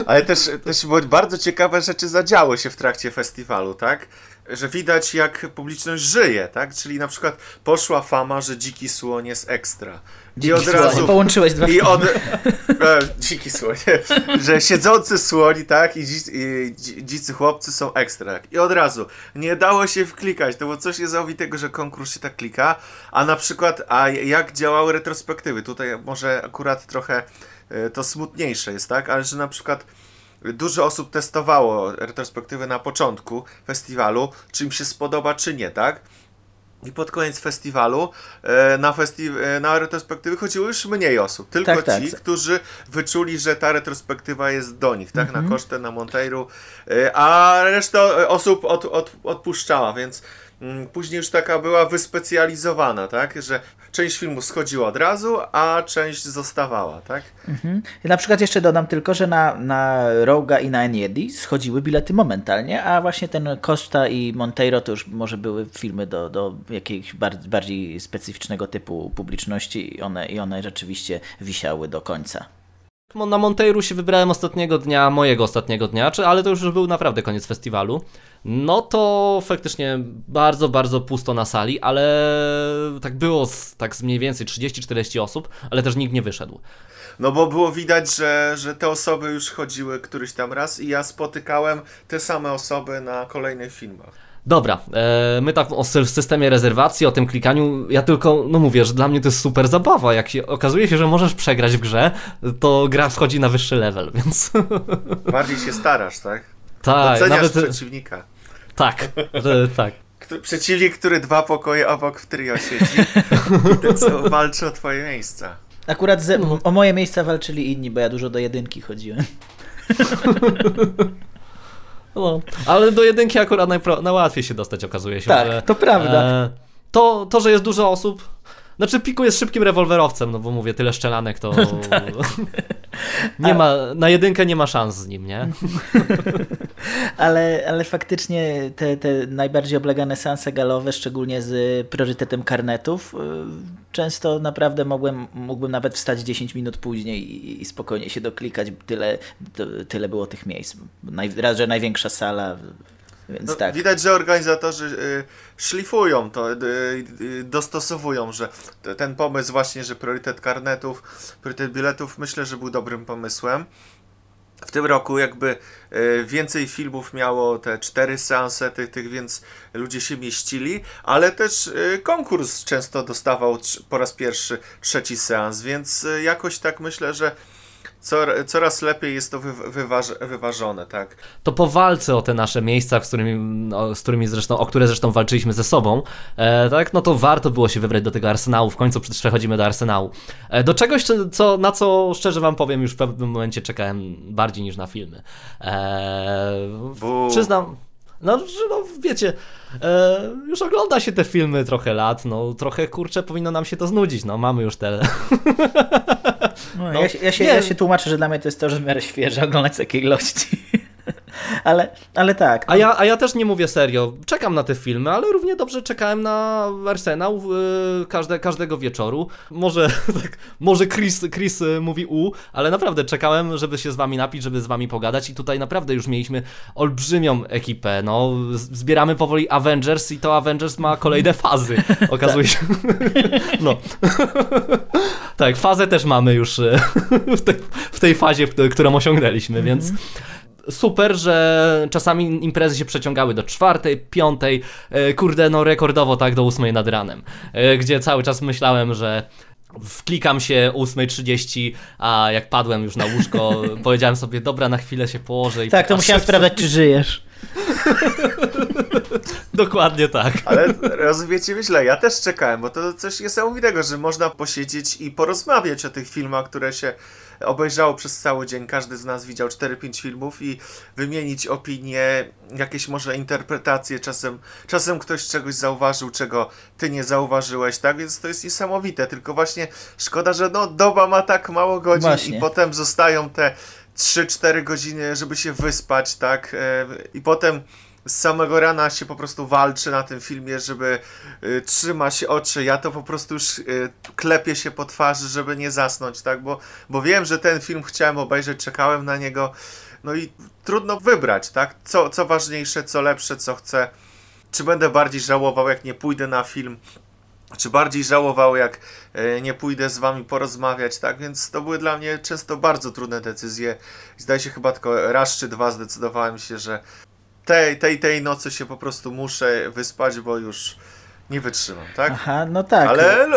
Ale też, też bardzo ciekawe rzeczy zadziały się w trakcie festiwalu, tak? Że widać jak publiczność żyje, tak? Czyli na przykład poszła fama, że dziki słoń jest ekstra. Dziki I od słoń. razu. Połączyłeś dwa i od, e, Dziki słoń. że siedzący słoń, tak? I, dzi, i dzicy chłopcy są ekstra. I od razu. Nie dało się wklikać. To było coś niesamowitego, że konkurs się tak klika. A na przykład, a jak działały retrospektywy? Tutaj może akurat trochę e, to smutniejsze jest, tak? Ale że na przykład dużo osób testowało retrospektywy na początku festiwalu, czy im się spodoba, czy nie, tak? I pod koniec festiwalu e, na, festi- e, na retrospektywy chodziło już mniej osób. Tylko tak, ci, tak. którzy wyczuli, że ta retrospektywa jest do nich, tak? Mhm. Na kosztę, na Monteiru, e, a reszta osób od, od, odpuszczała, więc mm, później już taka była wyspecjalizowana, tak? Że część filmu schodziła od razu, a część zostawała, tak? Mhm. Ja na przykład jeszcze dodam tylko, że na, na Roga i na Eniedi schodziły bilety momentalnie, a właśnie ten Costa i Monteiro to już może były filmy do, do jakiegoś bardziej specyficznego typu publiczności i one, i one rzeczywiście wisiały do końca. Na Monteiru się wybrałem ostatniego dnia, mojego ostatniego dnia, ale to już był naprawdę koniec festiwalu. No to faktycznie bardzo, bardzo pusto na sali, ale tak było z, tak z mniej więcej 30-40 osób, ale też nikt nie wyszedł. No bo było widać, że, że te osoby już chodziły któryś tam raz i ja spotykałem te same osoby na kolejnych filmach. Dobra, e, my tak o systemie rezerwacji, o tym klikaniu, ja tylko, no mówię, że dla mnie to jest super zabawa, jak się okazuje się, że możesz przegrać w grze, to gra wchodzi na wyższy level, więc... Bardziej się starasz, tak? Tak, Doceniasz nawet... przeciwnika. Tak, że, tak. Który, przeciwnik, który dwa pokoje obok w trio siedzi i ten, co walczy o twoje miejsca. Akurat ze, o moje miejsca walczyli inni, bo ja dużo do jedynki chodziłem. No, ale do jedynki akurat najpro, najłatwiej się dostać, okazuje się. Tak, że, to prawda. E, to, to, że jest dużo osób. Znaczy, Piku jest szybkim rewolwerowcem, no bo mówię, tyle szczelanek to. tak. nie ma, na jedynkę nie ma szans z nim, nie? ale, ale faktycznie te, te najbardziej oblegane seanse galowe, szczególnie z priorytetem karnetów, y, często naprawdę mogłem, mógłbym nawet wstać 10 minut później i, i spokojnie się doklikać. Tyle, tyle było tych miejsc. Naj, raz, że największa sala więc no, tak. Widać, że organizatorzy y, szlifują to, y, y, dostosowują, że ten pomysł właśnie, że priorytet karnetów, priorytet biletów, myślę, że był dobrym pomysłem. W tym roku jakby więcej filmów miało te cztery seanse, tych, tych więc ludzie się mieścili, ale też konkurs często dostawał po raz pierwszy trzeci seans, więc jakoś tak myślę, że coraz lepiej jest to wyważ, wyważone, tak? To po walce o te nasze miejsca, z którymi, no, z którymi zresztą, o które zresztą walczyliśmy ze sobą, e, tak, no to warto było się wybrać do tego Arsenału, w końcu przechodzimy do Arsenału. E, do czegoś, co, na co szczerze wam powiem, już w pewnym momencie czekałem bardziej niż na filmy. E, przyznam... No, że no wiecie, e, już ogląda się te filmy trochę lat, no trochę kurczę powinno nam się to znudzić, no mamy już te... No, no, ja, ja, się, ja się tłumaczę, że dla mnie to jest to, że w miarę świeże oglądać takiej ilości. Ale, ale tak. No. A, ja, a ja też nie mówię serio. Czekam na te filmy, ale równie dobrze czekałem na Arsenał yy, każde, każdego wieczoru. Może, tak, może Chris, Chris y, mówi u, ale naprawdę czekałem, żeby się z wami napić, żeby z wami pogadać i tutaj naprawdę już mieliśmy olbrzymią ekipę. No, zbieramy powoli Avengers i to Avengers ma kolejne fazy. Okazuje się. no. tak, fazę też mamy już y, w tej, w tej fazie, którą osiągnęliśmy, więc mhm super, że czasami imprezy się przeciągały do czwartej, piątej, e, kurde, no rekordowo tak do ósmej nad ranem, e, gdzie cały czas myślałem, że wklikam się 8.30, a jak padłem już na łóżko, powiedziałem sobie, dobra, na chwilę się położę. I tak, to musiałem sprawdzać, czy żyjesz. Dokładnie tak. Ale rozumiecie źle, ja też czekałem, bo to coś niesamowitego, że można posiedzieć i porozmawiać o tych filmach, które się obejrzało przez cały dzień, każdy z nas widział 4-5 filmów i wymienić opinie, jakieś może interpretacje, czasem, czasem ktoś czegoś zauważył, czego ty nie zauważyłeś, tak? Więc to jest niesamowite, tylko właśnie szkoda, że no doba ma tak mało godzin właśnie. i potem zostają te 3-4 godziny, żeby się wyspać, tak? E, I potem z samego rana się po prostu walczy na tym filmie, żeby y, trzymać oczy. Ja to po prostu już y, klepię się po twarzy, żeby nie zasnąć, tak? Bo, bo wiem, że ten film chciałem obejrzeć, czekałem na niego. No i trudno wybrać, tak? Co, co ważniejsze, co lepsze, co chcę. Czy będę bardziej żałował, jak nie pójdę na film, czy bardziej żałował, jak y, nie pójdę z wami porozmawiać, tak? Więc to były dla mnie często bardzo trudne decyzje. Zdaje się chyba tylko raz czy dwa zdecydowałem się, że tej, tej, tej nocy się po prostu muszę wyspać, bo już nie wytrzymam, tak? Aha, no tak. Ale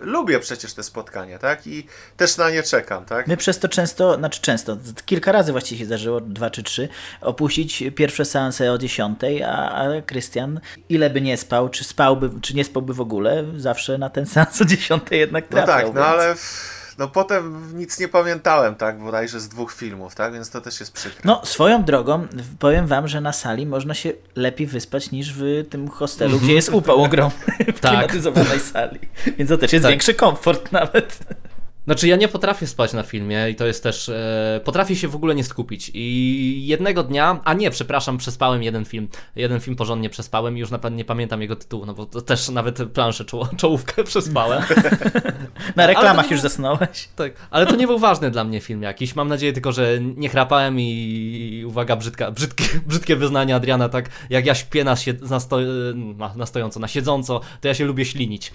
lubię przecież te spotkania, tak? I też na nie czekam, tak? My przez to często, znaczy często, kilka razy właściwie się zdarzyło, dwa czy trzy, opuścić pierwsze seanse o dziesiątej, a Krystian, ile by nie spał, czy spałby, czy nie spałby w ogóle, zawsze na ten seans o dziesiątej jednak trafiał. No tak, no ale no potem nic nie pamiętałem, tak, bodajże z dwóch filmów, tak, więc to też jest przykre. No, swoją drogą, powiem wam, że na sali można się lepiej wyspać niż w tym hostelu, gdzie jest upał ogromny w tak. klimatyzowanej sali. Więc to też jest tak. większy komfort nawet. Znaczy, ja nie potrafię spać na filmie i to jest też. E, potrafię się w ogóle nie skupić. I jednego dnia, a nie, przepraszam, przespałem jeden film. Jeden film porządnie przespałem i już naprawdę nie pamiętam jego tytułu, no bo to też nawet planszę czoło, czołówkę przespałem. na reklamach już zasnąłeś. Tak, ale to nie był ważny dla mnie film jakiś. Mam nadzieję tylko, że nie chrapałem i, i uwaga, brzydka, brzydkie, brzydkie wyznanie Adriana, tak jak ja śpię na, na, sto, na, na stojąco, na siedząco, to ja się lubię ślinić.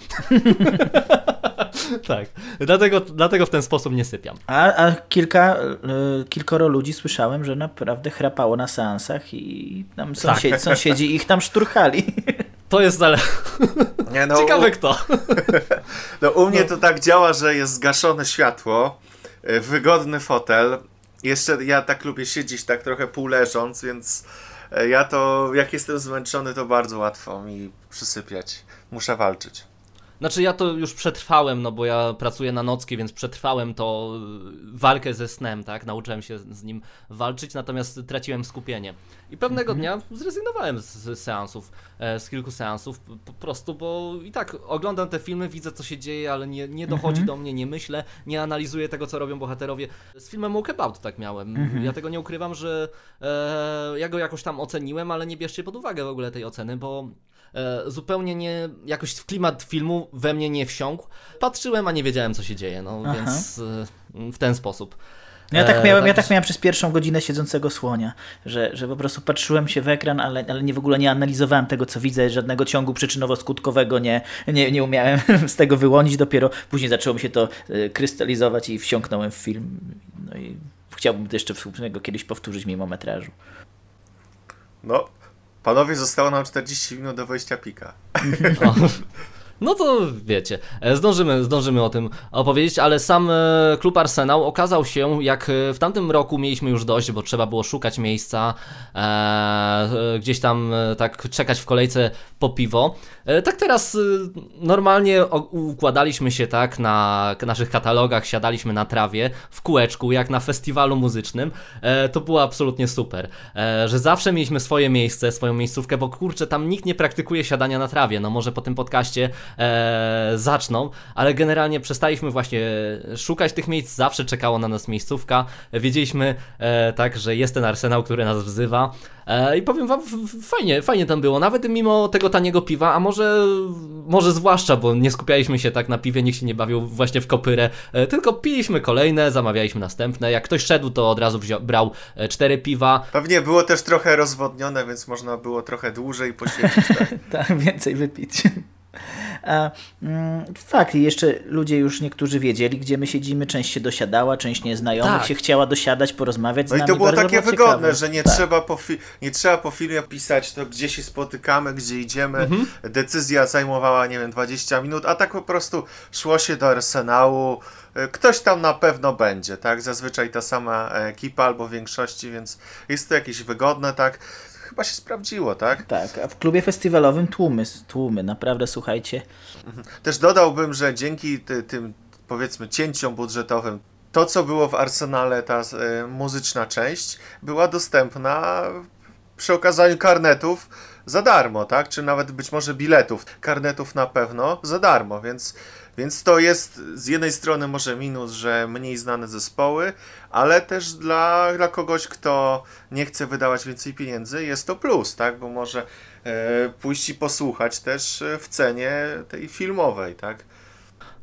tak, dlatego, dlatego w ten sposób nie sypiam. A, a kilka, y, kilkoro ludzi słyszałem, że naprawdę chrapało na seansach i tam sąsiedzi, tak. sąsiedzi ich tam szturchali. To jest ale. Nie, no, Ciekawe kto. No, u mnie no. to tak działa, że jest zgaszone światło, y, wygodny fotel. Jeszcze ja tak lubię siedzieć tak trochę pół leżąc, więc y, ja to jak jestem zmęczony, to bardzo łatwo mi przysypiać. Muszę walczyć. Znaczy ja to już przetrwałem, no bo ja pracuję na nockie, więc przetrwałem to y, walkę ze snem, tak? Nauczyłem się z nim walczyć, natomiast traciłem skupienie. I pewnego mhm. dnia zrezygnowałem z, seansów, e, z kilku seansów, po prostu, bo i tak oglądam te filmy, widzę co się dzieje, ale nie, nie dochodzi mhm. do mnie, nie myślę, nie analizuję tego, co robią bohaterowie. Z filmem Walkabout tak miałem. Mhm. Ja tego nie ukrywam, że e, ja go jakoś tam oceniłem, ale nie bierzcie pod uwagę w ogóle tej oceny, bo zupełnie nie, jakoś w klimat filmu we mnie nie wsiąkł. Patrzyłem, a nie wiedziałem, co się dzieje, no Aha. więc e, w ten sposób. No ja tak, miałem, ja tak miałem przez pierwszą godzinę siedzącego słonia, że, że po prostu patrzyłem się w ekran, ale, ale nie w ogóle nie analizowałem tego, co widzę, żadnego ciągu przyczynowo-skutkowego nie, nie, nie umiałem z tego wyłonić. Dopiero później zaczęło mi się to e, krystalizować i wsiąknąłem w film. No i chciałbym to jeszcze kiedyś powtórzyć mimo metrażu. No, Panowie, zostało nam 40 minut do wejścia pika. No to wiecie, e, zdążymy, zdążymy o tym opowiedzieć, ale sam e, klub Arsenał okazał się, jak e, w tamtym roku mieliśmy już dość, bo trzeba było szukać miejsca, e, gdzieś tam tak czekać w kolejce po piwo. E, tak teraz normalnie układaliśmy się tak na naszych katalogach, siadaliśmy na trawie w kółeczku, jak na festiwalu muzycznym. E, to było absolutnie super, że zawsze mieliśmy swoje miejsce, swoją miejscówkę, bo kurczę, tam nikt nie praktykuje siadania na trawie. No może po tym podcaście e, zaczną, ale generalnie przestaliśmy właśnie szukać tych miejsc, zawsze czekało na nas miejscówka, wiedzieliśmy e, tak, że jest ten arsenał, który nas wzywa e, i powiem wam, fajnie, fajnie tam było, nawet mimo tego taniego piwa, a może, może zwłaszcza, bo nie skupialiśmy się tak na piwie, nikt się nie bawił właśnie w kopyrę, e, tylko piliśmy kolejne, zamawialiśmy następne, jak ktoś szedł, to od razu wziął, brał e, cztery piwa. Pewnie było też trochę rozwodnione, więc można było trochę dłużej posiedzieć. Tak, tak więcej wypić. Mm, fakt, jeszcze ludzie już niektórzy wiedzieli, gdzie my siedzimy, część się dosiadała, część nieznajomych tak. się chciała dosiadać, porozmawiać z no nami. No i to było Bardzo takie było wygodne, że nie, tak. trzeba po nie trzeba po filmie pisać to, gdzie się spotykamy, gdzie idziemy. Mhm. Decyzja zajmowała, nie wiem, 20 minut, a tak po prostu szło się do Arsenału, ktoś tam na pewno będzie, tak? Zazwyczaj ta sama ekipa albo w większości, więc jest to jakieś wygodne, tak? Chyba się sprawdziło, tak? Tak, a w klubie festiwalowym tłumy, tłumy, naprawdę słuchajcie. Mhm. Też dodałbym, że dzięki ty, tym powiedzmy cięciom budżetowym to, co było w arsenale, ta y, muzyczna część, była dostępna przy okazaniu karnetów za darmo, tak? Czy nawet być może biletów. Karnetów na pewno za darmo, więc więc to jest z jednej strony może minus, że mniej znane zespoły, ale też dla, dla kogoś, kto nie chce wydawać więcej pieniędzy, jest to plus, tak? Bo może e, pójść i posłuchać też w cenie tej filmowej, tak?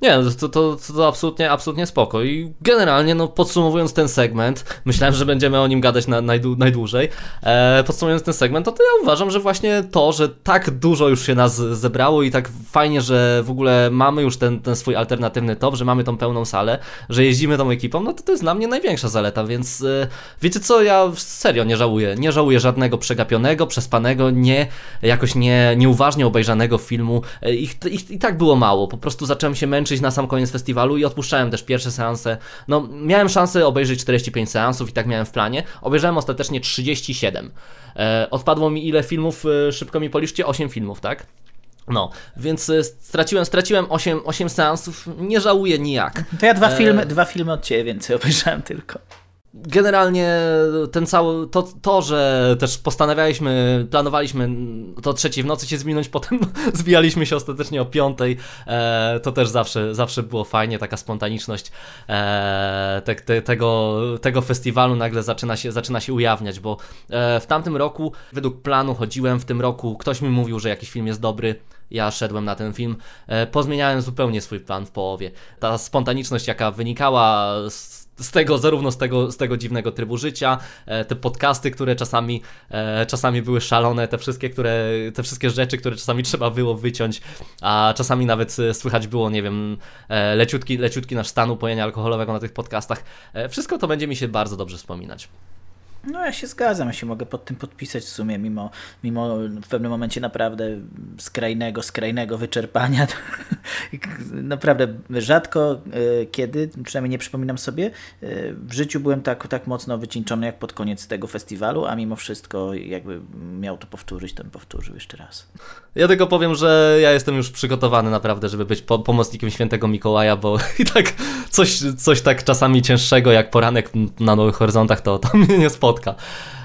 Nie, to, to, to absolutnie, absolutnie spoko. I generalnie, no podsumowując ten segment, myślałem, że będziemy o nim gadać na, najdłu najdłużej. E, podsumowując ten segment, to, to ja uważam, że właśnie to, że tak dużo już się nas zebrało i tak fajnie, że w ogóle mamy już ten, ten swój alternatywny top, że mamy tą pełną salę, że jeździmy tą ekipą, no to to jest dla mnie największa zaleta, więc e, wiecie co, ja serio nie żałuję. Nie żałuję żadnego przegapionego, przespanego, nie jakoś nie, nieuważnie obejrzanego filmu. E, ich, ich, I tak było mało, po prostu zacząłem się męczyć na sam koniec festiwalu i odpuszczałem też pierwsze seanse. No, miałem szansę obejrzeć 45 seansów i tak miałem w planie. Obejrzałem ostatecznie 37. E, odpadło mi ile filmów? E, szybko mi policzcie? 8 filmów, tak? No, więc e, straciłem, straciłem 8, 8 seansów, nie żałuję nijak. To ja dwa e, filmy, dwa filmy od Ciebie więcej obejrzałem tylko generalnie ten cały, to, to, że też postanawialiśmy, planowaliśmy to trzeciej w nocy się zwinąć, potem zbijaliśmy się ostatecznie o piątej, e, to też zawsze, zawsze było fajnie, taka spontaniczność e, te, te, tego, tego festiwalu nagle zaczyna się, zaczyna się ujawniać, bo e, w tamtym roku według planu chodziłem, w tym roku ktoś mi mówił, że jakiś film jest dobry, ja szedłem na ten film, e, pozmieniałem zupełnie swój plan w połowie. Ta spontaniczność, jaka wynikała z z tego, zarówno z tego, z tego dziwnego trybu życia, e, te podcasty, które czasami, e, czasami były szalone, te wszystkie, które, te wszystkie rzeczy, które czasami trzeba było wyciąć, a czasami nawet e, słychać było, nie wiem, leciutki, leciutki nasz stan upojenia alkoholowego na tych podcastach. Wszystko to będzie mi się bardzo dobrze wspominać. No ja się zgadzam, ja się mogę pod tym podpisać w sumie, mimo, mimo w pewnym momencie naprawdę skrajnego, skrajnego wyczerpania. naprawdę rzadko e, kiedy, przynajmniej nie przypominam sobie, e, w życiu byłem tak, tak mocno wycieńczony jak pod koniec tego festiwalu, a mimo wszystko jakby miał to powtórzyć, to bym powtórzył jeszcze raz. Ja tylko powiem, że ja jestem już przygotowany naprawdę, żeby być pomocnikiem świętego Mikołaja, bo i tak coś, coś tak czasami cięższego jak poranek na Nowych Horyzontach to, to mnie nie spotka.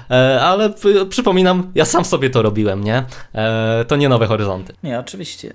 E, ale przypominam, ja sam sobie to robiłem, nie? E, to nie nowe horyzonty. Nie, oczywiście.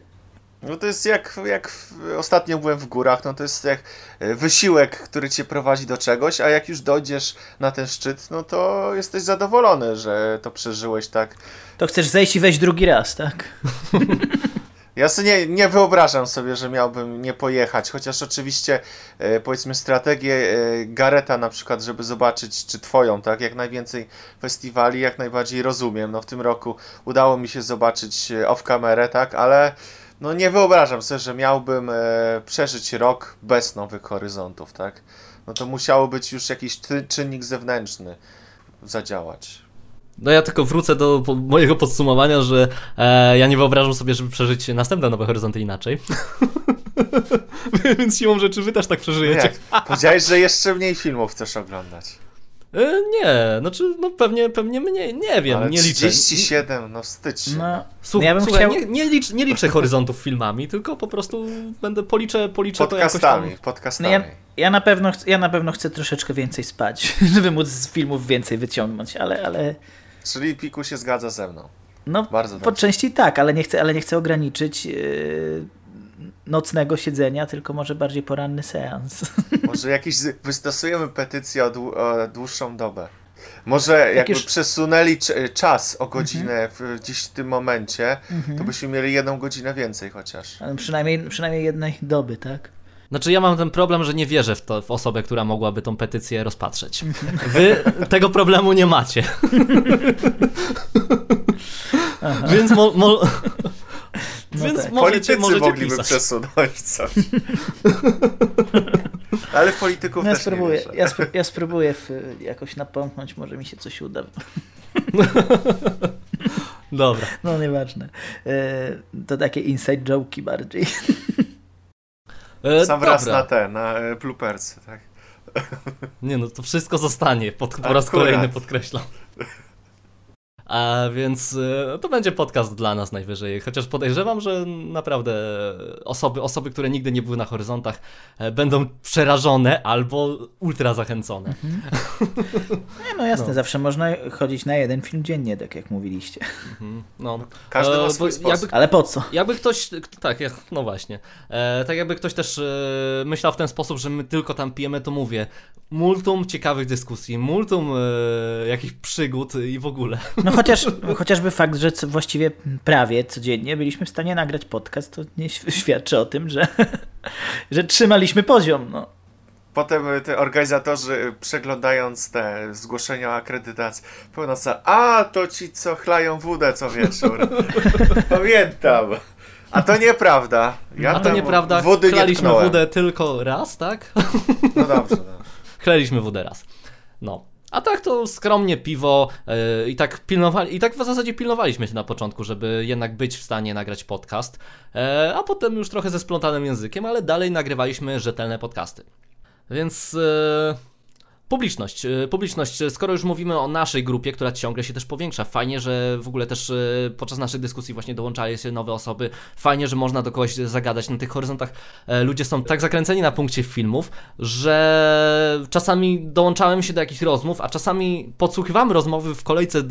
No to jest jak, jak ostatnio byłem w górach, no to jest jak e, wysiłek, który cię prowadzi do czegoś, a jak już dojdziesz na ten szczyt, no to jesteś zadowolony, że to przeżyłeś tak. To chcesz zejść i wejść drugi raz, tak? Ja sobie nie, nie wyobrażam sobie, że miałbym nie pojechać, chociaż oczywiście e, powiedzmy strategię e, Gareta na przykład, żeby zobaczyć, czy twoją, tak, jak najwięcej festiwali, jak najbardziej rozumiem. No w tym roku udało mi się zobaczyć e, off kamerę, tak, ale no nie wyobrażam sobie, że miałbym e, przeżyć rok bez nowych horyzontów, tak. No to musiało być już jakiś czynnik zewnętrzny zadziałać. No ja tylko wrócę do mojego podsumowania, że e, ja nie wyobrażam sobie, żeby przeżyć następne Nowe Horyzonty inaczej. Więc siłą rzeczy wy też tak przeżyjecie. Nie, powiedziałeś, że jeszcze mniej filmów chcesz oglądać. E, nie, znaczy, no pewnie, pewnie mniej, nie wiem, Ale nie liczę. 37, no się. No, Słuch, ja bym słuchaj, chciał... nie, nie, licz, nie liczę horyzontów filmami, tylko po prostu będę policzę, policzę podcastami, to jakoś tam. Podcastami, no ja, ja, na pewno, ja na pewno chcę troszeczkę więcej spać, żeby móc z filmów więcej wyciągnąć, ale, ale Czyli Piku się zgadza ze mną. No, Bardzo po części tak, ale nie chcę, ale nie chcę ograniczyć yy, nocnego siedzenia, tylko może bardziej poranny seans. Może jakiś, wystosujemy petycję o, dłu, o dłuższą dobę. Może Jak jakby już... przesunęli czas o godzinę mhm. w, gdzieś w tym momencie, mhm. to byśmy mieli jedną godzinę więcej chociaż. Ale przynajmniej, przynajmniej jednej doby, tak? Znaczy ja mam ten problem, że nie wierzę w, to, w osobę, która mogłaby tą petycję rozpatrzeć. Wy tego problemu nie macie. Więc mo, mo... No Więc tak. możecie, Politycy możecie mogliby pisać. przesunąć coś. Ale polityków no ja też spróbuję, nie ja, ja spróbuję w, jakoś napomknąć, może mi się coś uda. Dobra. No nieważne. E, to takie inside joke'i bardziej. E, Sam dobra. raz na te, na e, bloopersy, tak? Nie no, to wszystko zostanie, pod, po raz kolejny podkreślam. A więc e, to będzie podcast dla nas najwyżej. Chociaż podejrzewam, że naprawdę osoby, osoby, które nigdy nie były na horyzontach, e, będą przerażone albo ultra zachęcone. Mhm. Nie, no jasne, no. zawsze można chodzić na jeden film dziennie, tak jak mówiliście. Mhm. No. Każdy ma e, swój jakby, Ale po co? Jakby ktoś, tak, no właśnie. E, tak jakby ktoś też e, myślał w ten sposób, że my tylko tam pijemy, to mówię. Multum ciekawych dyskusji, multum e, jakichś przygód i w ogóle. No chociaż, chociażby fakt, że właściwie prawie codziennie byliśmy w stanie nagrać podcast, to nie świadczy o tym, że, że trzymaliśmy poziom. No. Potem te organizatorzy przeglądając te zgłoszenia o akredytacji pełna a to ci co chlają wódę co wieczór. Pamiętam. A to nieprawda. Ja a to nieprawda, wody chlaliśmy nie wódę tylko raz, tak? No dobrze. dobrze. Chlaliśmy wódę raz. No. A tak to skromnie piwo yy, i tak pilnowali, i tak w zasadzie pilnowaliśmy się na początku, żeby jednak być w stanie nagrać podcast, yy, a potem już trochę ze splątanym językiem, ale dalej nagrywaliśmy rzetelne podcasty. Więc yy, Publiczność, y, publiczność, skoro już mówimy o naszej grupie, która ciągle się też powiększa, fajnie, że w ogóle też y, podczas naszych dyskusji właśnie dołączają się nowe osoby, fajnie, że można do kogoś zagadać na tych horyzontach. E, ludzie są tak zakręceni na punkcie filmów, że czasami dołączałem się do jakichś rozmów, a czasami podsłuchiwamy rozmowy w kolejce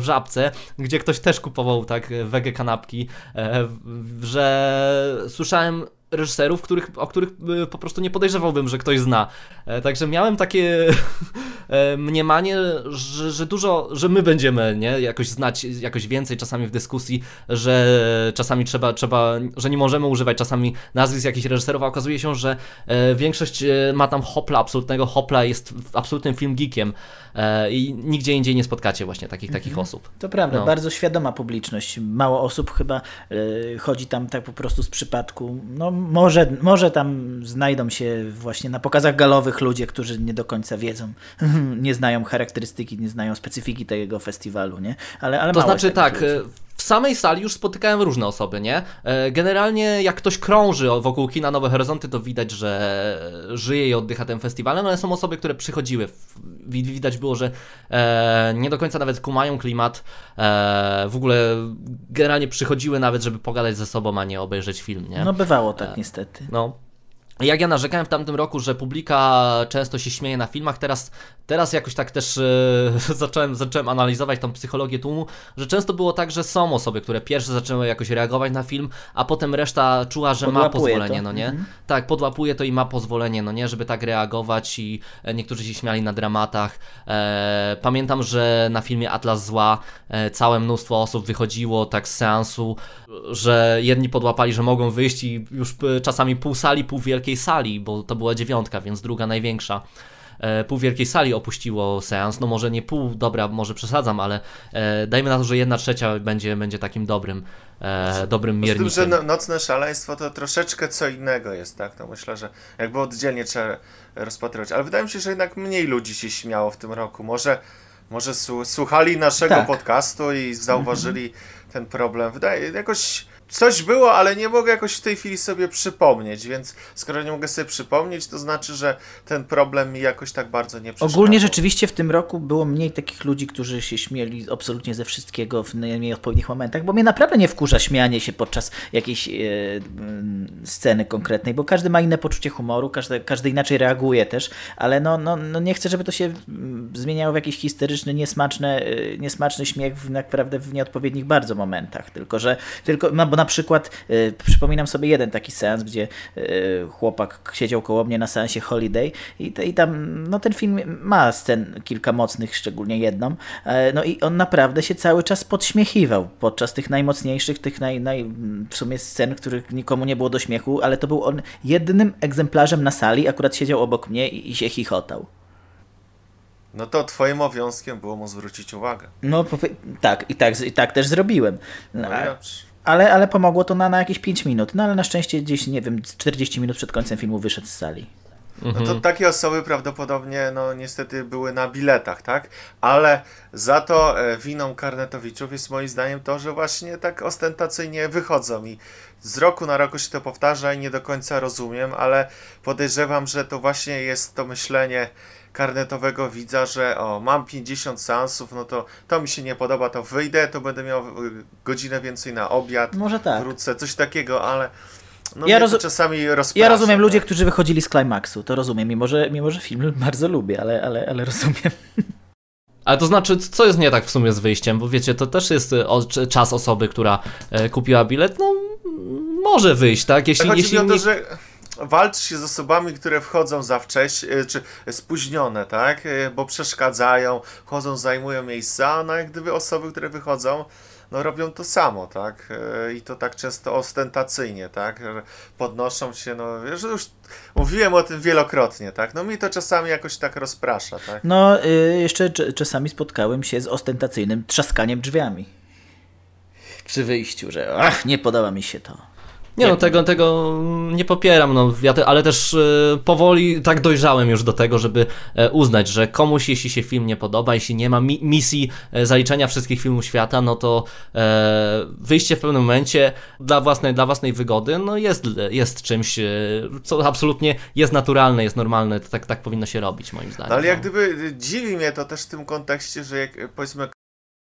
w żabce, gdzie ktoś też kupował tak wege kanapki, e, że słyszałem reżyserów, których, o których e, po prostu nie podejrzewałbym, że ktoś zna. E, także miałem takie e, mniemanie, że, że dużo, że my będziemy nie, jakoś znać jakoś więcej czasami w dyskusji, że czasami trzeba, trzeba, że nie możemy używać czasami nazwisk jakichś reżyserów, a okazuje się, że większość ma tam hopla, absolutnego hopla, jest absolutnym film geekiem i nigdzie indziej nie spotkacie właśnie takich, takich mhm. osób. To prawda, no. bardzo świadoma publiczność. Mało osób chyba chodzi tam tak po prostu z przypadku. No może, może tam znajdą się właśnie na pokazach galowych ludzie, którzy nie do końca wiedzą, nie znają charakterystyki, nie znają specyfiki tego festiwalu, nie? Ale, ale to znaczy tak, ludzi w samej sali już spotykałem różne osoby, nie? E, generalnie jak ktoś krąży wokół kina Nowe Horyzonty, to widać, że żyje i oddycha tym festiwalem, ale są osoby, które przychodziły. Widać było, że e, nie do końca nawet kumają klimat. E, w ogóle generalnie przychodziły nawet, żeby pogadać ze sobą, a nie obejrzeć film, nie? No bywało tak niestety. No. Jak ja narzekałem w tamtym roku, że publika często się śmieje na filmach, teraz, teraz jakoś tak też e, zacząłem, zacząłem analizować tą psychologię tłumu, że często było tak, że są osoby, które pierwsze zaczęły jakoś reagować na film, a potem reszta czuła, że podłapuje ma pozwolenie, to. no nie? Mhm. Tak, podłapuje to i ma pozwolenie, no nie, żeby tak reagować i e, niektórzy się śmiali na dramatach. E, pamiętam, że na filmie Atlas Zła e, całe mnóstwo osób wychodziło tak z seansu, że jedni podłapali, że mogą wyjść i już e, czasami pół sali, pół wielkiej wielkiej sali, bo to była dziewiątka, więc druga największa. E, pół wielkiej sali opuściło seans, no może nie pół, dobra, może przesadzam, ale e, dajmy na to, że jedna trzecia będzie, będzie takim dobrym, e, dobrym miernikiem. Z tym, że no, nocne szaleństwo to troszeczkę co innego jest, tak? To myślę, że jakby oddzielnie trzeba rozpatrywać, ale wydaje mi się, że jednak mniej ludzi się śmiało w tym roku. Może, może słuchali naszego tak. podcastu i zauważyli ten problem. Wydaje jakoś coś było, ale nie mogę jakoś w tej chwili sobie przypomnieć, więc skoro nie mogę sobie przypomnieć, to znaczy, że ten problem mi jakoś tak bardzo nie przeszkadza. Ogólnie rzeczywiście w tym roku było mniej takich ludzi, którzy się śmieli absolutnie ze wszystkiego w najmniej odpowiednich momentach, bo mnie naprawdę nie wkurza śmianie się podczas jakiejś e, sceny konkretnej, bo każdy ma inne poczucie humoru, każdy, każdy inaczej reaguje też, ale no, no, no nie chcę, żeby to się zmieniało w jakiś historyczny, niesmaczny, e, niesmaczny śmiech w, naprawdę w nieodpowiednich bardzo momentach, tylko że tylko, no bo na przykład y, przypominam sobie jeden taki seans, gdzie y, chłopak siedział koło mnie na seansie Holiday i, i tam no ten film ma scen kilka mocnych, szczególnie jedną, e, no i on naprawdę się cały czas podśmiechiwał podczas tych najmocniejszych, tych naj, naj, w sumie scen, których nikomu nie było do śmiechu, ale to był on jednym egzemplarzem na sali, akurat siedział obok mnie i, i się chichotał. No to twoim obowiązkiem było mu zwrócić uwagę. No tak, i tak, i tak też zrobiłem. No, no ale, ale pomogło to na, na jakieś 5 minut. No ale na szczęście gdzieś, nie wiem, 40 minut przed końcem filmu wyszedł z sali. No to mhm. takie osoby prawdopodobnie, no niestety były na biletach, tak? Ale za to e, winą Karnetowiczów jest moim zdaniem to, że właśnie tak ostentacyjnie wychodzą i z roku na roku się to powtarza i nie do końca rozumiem, ale podejrzewam, że to właśnie jest to myślenie karnetowego widza, że o, mam 50 seansów, no to to mi się nie podoba, to wyjdę, to będę miał y, godzinę więcej na obiad, Może tak. wrócę, coś takiego, ale no ja roz... czasami rozprasza, Ja rozumiem tak? ludzie, którzy wychodzili z Climaxu, to rozumiem, mimo że, mimo że film bardzo lubię, ale, ale, ale rozumiem. Ale to znaczy, co jest nie tak w sumie z wyjściem? Bo wiecie, to też jest czas osoby, która e, kupiła bilet, no może wyjść, tak? Jeśli, jeśli mi o to, nie... że walczy się z osobami, które wchodzą za wcześnie, czy spóźnione, tak? E, bo przeszkadzają, chodzą, zajmują miejsca, no jak gdyby osoby, które wychodzą, no robią to samo, tak? E, I to tak często ostentacyjnie, tak? Podnoszą się, no wiesz, już mówiłem o tym wielokrotnie, tak? No mi to czasami jakoś tak rozprasza, tak? No, y, jeszcze czasami spotkałem się z ostentacyjnym trzaskaniem drzwiami przy wyjściu, że ach, nie podoba mi się to. Nie, no tego, tego nie popieram, no, ja te, ale też y, powoli tak dojrzałem już do tego, żeby e, uznać, że komuś jeśli się film nie podoba, jeśli nie ma mi misji e, zaliczenia wszystkich filmów świata, no to e, wyjście w pewnym momencie dla własnej, dla własnej wygody no jest, jest czymś, co absolutnie jest naturalne, jest normalne, tak, tak powinno się robić moim zdaniem. No, ale jak no. gdyby dziwi mnie to też w tym kontekście, że jak powiedzmy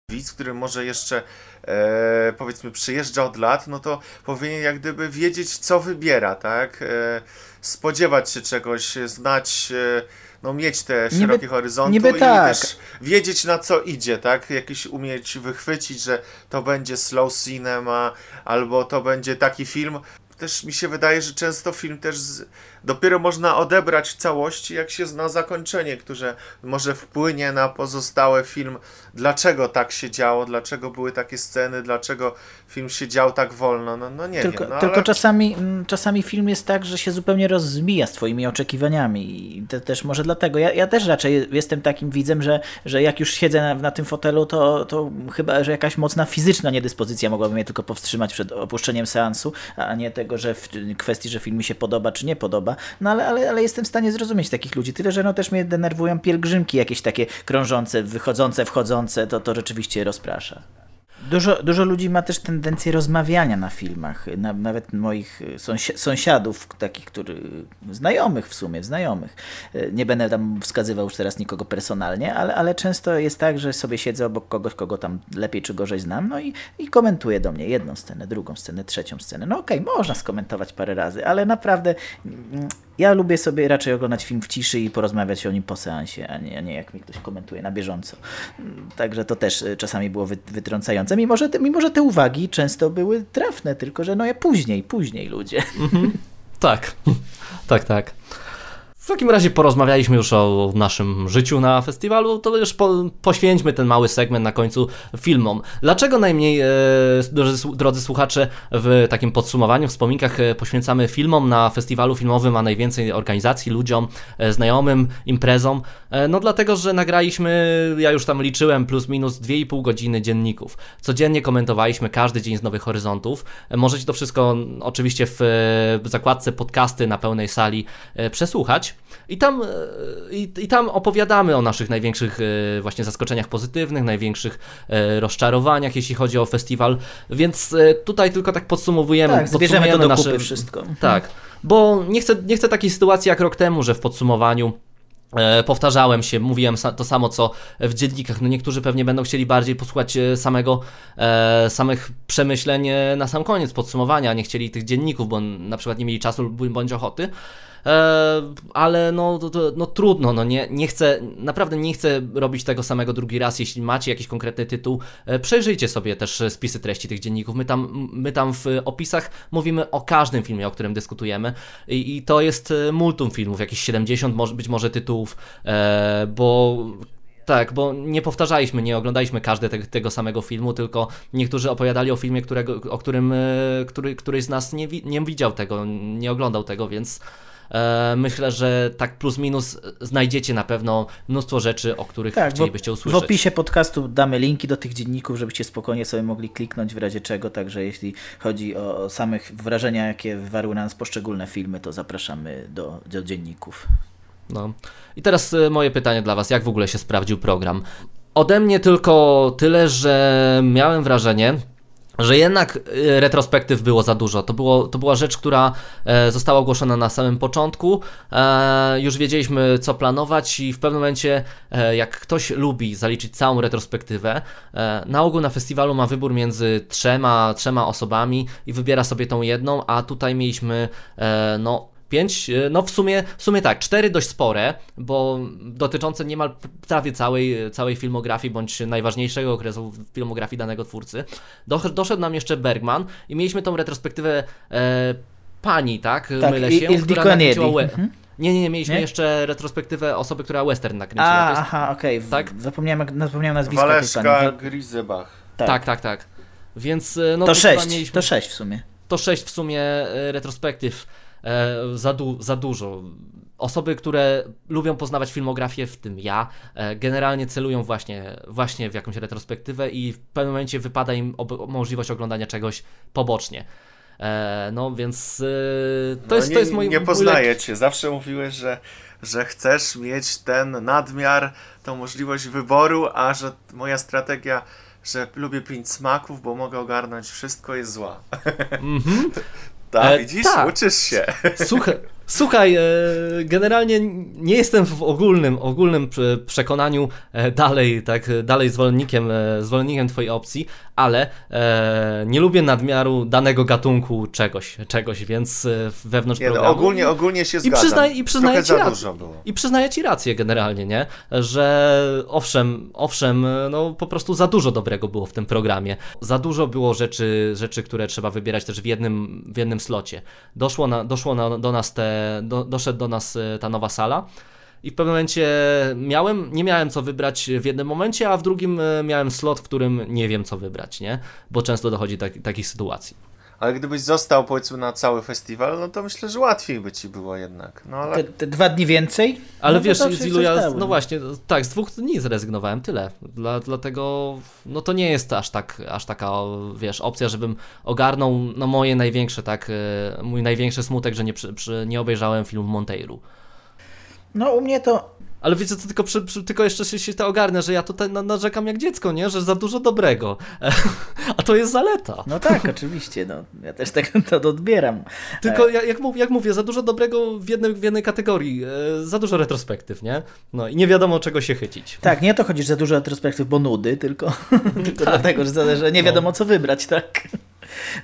widz, który może jeszcze e, powiedzmy przyjeżdża od lat, no to powinien jak gdyby wiedzieć, co wybiera, tak? E, spodziewać się czegoś, znać, e, no mieć te szerokie niby, horyzonty niby i tak. też wiedzieć na co idzie, tak? Jakiś umieć wychwycić, że to będzie slow cinema, albo to będzie taki film, też mi się wydaje, że często film też z, dopiero można odebrać w całości, jak się zna zakończenie, które może wpłynie na pozostały film, dlaczego tak się działo, dlaczego były takie sceny, dlaczego film się dział tak wolno, no, no nie tylko, wiem. No, tylko ale... czasami, mm, czasami film jest tak, że się zupełnie rozmija z twoimi oczekiwaniami i te, też może dlatego. Ja, ja też raczej jestem takim widzem, że, że jak już siedzę na, na tym fotelu, to, to chyba, że jakaś mocna fizyczna niedyspozycja mogłaby mnie tylko powstrzymać przed opuszczeniem seansu, a nie tego, że w kwestii, że film mi się podoba czy nie podoba. No ale, ale, ale jestem w stanie zrozumieć takich ludzi. Tyle, że no też mnie denerwują pielgrzymki jakieś takie krążące, wychodzące, wchodzące, to, to rzeczywiście rozprasza. Dużo, dużo ludzi ma też tendencję rozmawiania na filmach, na, nawet moich sąsi sąsiadów, takich, który, znajomych w sumie, znajomych. Nie będę tam wskazywał już teraz nikogo personalnie, ale, ale często jest tak, że sobie siedzę obok kogoś, kogo tam lepiej czy gorzej znam, no i, i komentuje do mnie jedną scenę, drugą scenę, trzecią scenę. No okej, okay, można skomentować parę razy, ale naprawdę ja lubię sobie raczej oglądać film w ciszy i porozmawiać o nim po seansie, a nie, a nie jak mi ktoś komentuje na bieżąco. Także to też czasami było wytrącające mimo że, te, mimo że te uwagi często były trafne, tylko że no ja później, później ludzie. Mhm. Tak, tak, tak. W takim razie porozmawialiśmy już o naszym życiu na festiwalu, to już po, poświęćmy ten mały segment na końcu filmom. Dlaczego najmniej, e, drodzy, drodzy, słuchacze, w takim podsumowaniu, wspominkach e, poświęcamy filmom na festiwalu filmowym, a najwięcej organizacji, ludziom, e, znajomym, imprezom? E, no dlatego, że nagraliśmy, ja już tam liczyłem, plus minus 2,5 godziny dzienników. Codziennie komentowaliśmy każdy dzień z Nowych Horyzontów. E, możecie to wszystko oczywiście w, w zakładce podcasty na pełnej sali e, przesłuchać. I tam, e, i, I tam opowiadamy o naszych największych e, właśnie zaskoczeniach pozytywnych, największych e, rozczarowaniach, jeśli chodzi o festiwal. Więc tutaj tylko tak podsumowujemy. Tak, zbierzemy to do nasze... wszystko. Tak, bo nie chcę, nie chcę takiej sytuacji jak rok temu, że w podsumowaniu powtarzałem się, mówiłem to samo co w dziennikach. No niektórzy pewnie będą chcieli bardziej posłuchać samego, samych przemyśleń na sam koniec podsumowania, nie chcieli tych dzienników, bo na przykład nie mieli czasu bądź ochoty. E, ale no, to, to, no trudno, no nie, nie chcę, naprawdę nie chcę robić tego samego drugi raz, jeśli macie jakiś konkretny tytuł, e, przejrzyjcie sobie też spisy treści tych dzienników, my tam, my tam w opisach mówimy o każdym filmie, o którym dyskutujemy. I, i to jest e, multum filmów, jakieś 70 może, być może tytułów, bo tak, bo nie powtarzaliśmy, nie oglądaliśmy każdy te, tego samego filmu, tylko niektórzy opowiadali o filmie, którego, o którym który, któryś z nas nie, nie widział tego, nie oglądał tego, więc E, myślę, że tak plus minus znajdziecie na pewno mnóstwo rzeczy, o których tak, chcielibyście usłyszeć. W opisie podcastu damy linki do tych dzienników, żebyście spokojnie sobie mogli kliknąć w razie czego, także jeśli chodzi o samych wrażenia, jakie wywarły na nas poszczególne filmy, to zapraszamy do, do dzienników. No. I teraz e, moje pytanie dla Was, jak w ogóle się sprawdził program? Ode mnie tylko tyle, że miałem wrażenie, że jednak y, retrospektyw było za dużo. To, było, to była rzecz, która e, została ogłoszona na samym początku. E, już wiedzieliśmy, co planować, i w pewnym momencie, e, jak ktoś lubi zaliczyć całą retrospektywę, na ogół na festiwalu ma wybór między trzema, trzema osobami i wybiera sobie tą jedną, a tutaj mieliśmy no 5, e, no w sumie, w sumie tak, 4 dość spore, bo dotyczące niemal prawie całej, całej filmografii, bądź najważniejszego okresu filmografii danego twórcy. Doszedł nam jeszcze Bergman i mieliśmy tą retrospektywę e, pani, tak? tak Mylę się, Il która nakręciła... Mhm. Nie, nie, nie, mieliśmy nie? jeszcze retrospektywę osoby, która western nakręciła. A, jest... aha, okej, okay. tak? zapomniałem, zapomniałem nazwiska Waleska Grisebach. Tak. tak, tak, tak. Więc e, no to, to 6, mieliśmy... to 6 w sumie. To 6 w sumie retrospektyw E, za, du za dużo. Osoby, które lubią poznawać filmografię, w tym ja, e, generalnie celują właśnie, właśnie w jakąś retrospektywę i w pewnym momencie wypada im możliwość oglądania czegoś pobocznie. E, no więc to, no, jest, nie, to jest mój. Nie poznaję cię. Zawsze mówiłeś, że, że chcesz mieć ten nadmiar, tą możliwość wyboru, a że moja strategia że lubię pięć smaków, bo mogę ogarnąć wszystko, jest zła. Mm -hmm. Tak, e, widzisz? Tak. Uczysz się. Słuchaj, Słuchaj, e, generalnie nie jestem w ogólnym, ogólnym przekonaniu e, dalej, tak, dalej zwolennikiem, e, zwolennikiem twojej opcji, ale nie lubię nadmiaru danego gatunku czegoś, czegoś, więc wewnątrz nie, no, programu... No, ogólnie, ogólnie się zgadzam. I, przyznaj, i przyznaję ci rację. I przyznaję ci rację generalnie, nie? Że owszem, owszem, no po prostu za dużo dobrego było w tym programie. Za dużo było rzeczy, rzeczy które trzeba wybierać też w jednym, w jednym slocie. Doszło, na, doszło na, do nas te do, doszedł do nas e, ta nowa sala. I w pewnym momencie miałem, nie miałem co wybrać w jednym momencie, a w drugim e, miałem slot, w którym nie wiem co wybrać, nie? Bo często dochodzi do tak, takich sytuacji. Ale gdybyś został powiedzmy na cały festiwal, no to myślę, że łatwiej by ci było jednak. No, ale... te, te dwa dni więcej? Ale no wiesz, z ilu ja, no właśnie, tak, z dwóch dni zrezygnowałem, tyle. Dla, dlatego, no to nie jest aż tak, aż taka, wiesz, opcja, żebym ogarnął, no moje największe, tak, e, mój największy smutek, że nie, przy, przy, nie obejrzałem filmu Monteiru. No u mnie to ale wiecie co, tylko, przy, przy, tylko jeszcze się, się to ogarnę, że ja tutaj narzekam jak dziecko, nie? Że za dużo dobrego. A to jest zaleta. No tak, oczywiście. No. Ja też tak to odbieram. Tylko jak, jak, mówię, jak mówię, za dużo dobrego w, jednym, w jednej kategorii. E, za dużo retrospektyw, nie? No i nie wiadomo czego się chycić. Tak, nie to chodzi, że za dużo retrospektyw, bo nudy, tylko, tylko tak. dlatego, że, że nie wiadomo no. co wybrać, tak?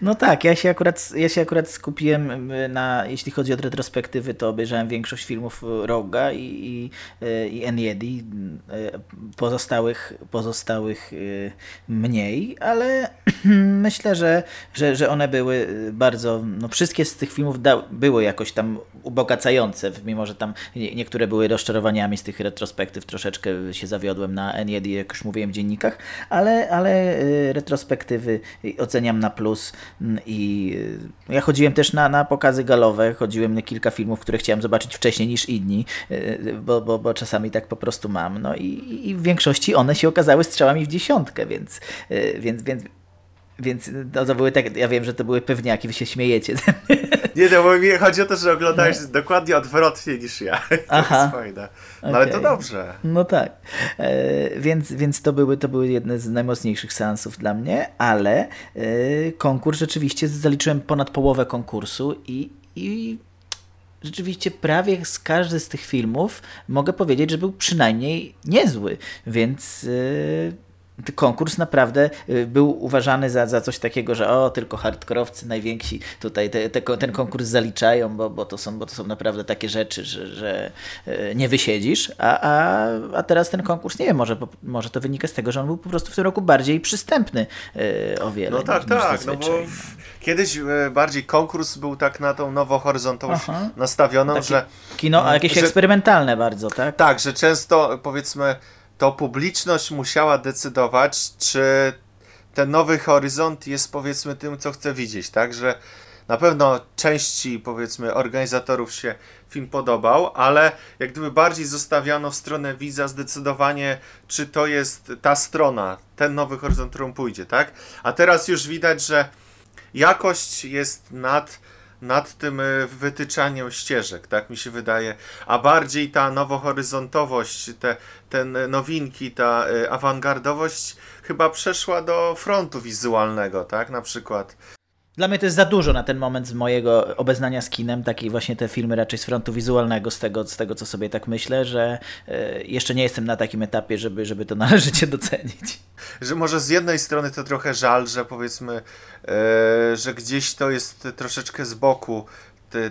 No tak, ja się akurat, ja się akurat skupiłem na, jeśli chodzi o retrospektywy, to obejrzałem większość filmów Roga i, i, i Eniedi, pozostałych, pozostałych mniej, ale myślę, że, że, że one były bardzo, no wszystkie z tych filmów da, były jakoś tam ubogacające, mimo że tam niektóre były rozczarowaniami z tych retrospektyw, troszeczkę się zawiodłem na Eniedi, jak już mówiłem w dziennikach, ale, ale retrospektywy oceniam na plus Plus mm, i y, ja chodziłem też na, na pokazy galowe, chodziłem na kilka filmów, które chciałem zobaczyć wcześniej niż inni, y, bo, bo, bo czasami tak po prostu mam. No i, i w większości one się okazały strzałami w dziesiątkę, więc, y, więc, więc więc no, to były tak, ja wiem, że to były pewniaki, wy się śmiejecie. Nie, no bo mi chodzi o to, że oglądałeś no. dokładnie odwrotnie niż ja. To Aha. jest fajne. No okay. ale to dobrze. No tak. E, więc więc to, były, to były jedne z najmocniejszych seansów dla mnie, ale e, konkurs rzeczywiście zaliczyłem ponad połowę konkursu i, i rzeczywiście prawie z każdy z tych filmów mogę powiedzieć, że był przynajmniej niezły, więc e, konkurs naprawdę y, był uważany za, za coś takiego, że o, tylko hardkorowcy najwięksi tutaj te, te, ten konkurs zaliczają, bo, bo, to są, bo to są naprawdę takie rzeczy, że, że y, nie wysiedzisz, a, a, a teraz ten konkurs, nie wiem, może, może to wynika z tego, że on był po prostu w tym roku bardziej przystępny y, o wiele. No tak, tak, no bo kiedyś bardziej konkurs był tak na tą nowohoryzontową nastawioną, Takie że... Kino, a jakieś że, eksperymentalne bardzo, tak? Tak, że często powiedzmy to publiczność musiała decydować, czy ten nowy horyzont jest powiedzmy tym, co chce widzieć, tak? Że na pewno części powiedzmy organizatorów się film podobał, ale jak gdyby bardziej zostawiano w stronę widza zdecydowanie, czy to jest ta strona, ten nowy horyzont, którą pójdzie, tak? A teraz już widać, że jakość jest nad nad tym e, wytyczaniem ścieżek, tak mi się wydaje, a bardziej ta nowohoryzontowość, te, te nowinki, ta e, awangardowość chyba przeszła do frontu wizualnego, tak, na przykład. Dla mnie to jest za dużo na ten moment z mojego obeznania z kinem, takie właśnie te filmy raczej z frontu wizualnego, z tego, z tego co sobie tak myślę, że e, jeszcze nie jestem na takim etapie, żeby, żeby to należycie docenić. Że może z jednej strony to trochę żal, że powiedzmy, e, że gdzieś to jest troszeczkę z boku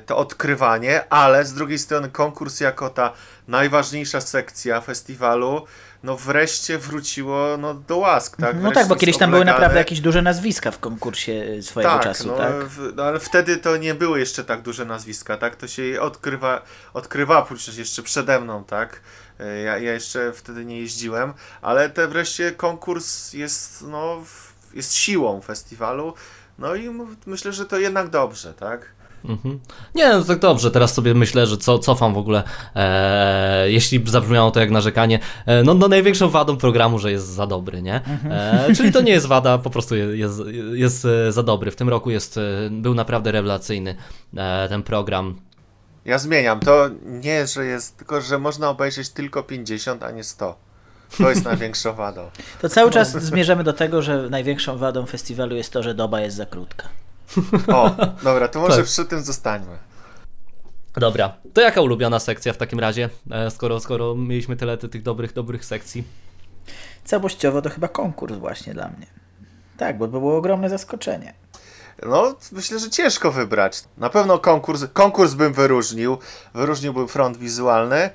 to odkrywanie, ale z drugiej strony konkurs jako ta najważniejsza sekcja festiwalu no wreszcie wróciło no, do łask, tak? No tak, bo kiedyś tam były naprawdę jakieś duże nazwiska w konkursie y, swojego tak, czasu, no, tak? W, no, ale wtedy to nie były jeszcze tak duże nazwiska, tak? To się odkrywa, odkrywa przecież jeszcze przede mną, tak? Y, ja, ja jeszcze wtedy nie jeździłem, ale te wreszcie konkurs jest, no, jest siłą festiwalu, no i myślę, że to jednak dobrze, tak? Mhm. Nie, no tak dobrze, teraz sobie myślę, że co, cofam w ogóle, e, jeśli zabrzmiało to jak narzekanie, e, no, no największą wadą programu, że jest za dobry, nie? E, czyli to nie jest wada, po prostu jest, jest, jest e, za dobry. W tym roku jest, e, był naprawdę rewelacyjny e, ten program. Ja zmieniam, to nie, że jest, tylko że można obejrzeć tylko 50, a nie 100. To jest największą wadą. To cały czas no. zmierzamy do tego, że największą wadą festiwalu jest to, że doba jest za krótka. O, dobra, to może tak. przy tym zostańmy. Dobra, to jaka ulubiona sekcja w takim razie, e, skoro, skoro mieliśmy tyle tych dobrych, dobrych sekcji? Całościowo to chyba konkurs właśnie dla mnie. Tak, bo to było ogromne zaskoczenie. No, myślę, że ciężko wybrać. Na pewno konkurs, konkurs bym wyróżnił. Wyróżniłbym front wizualny,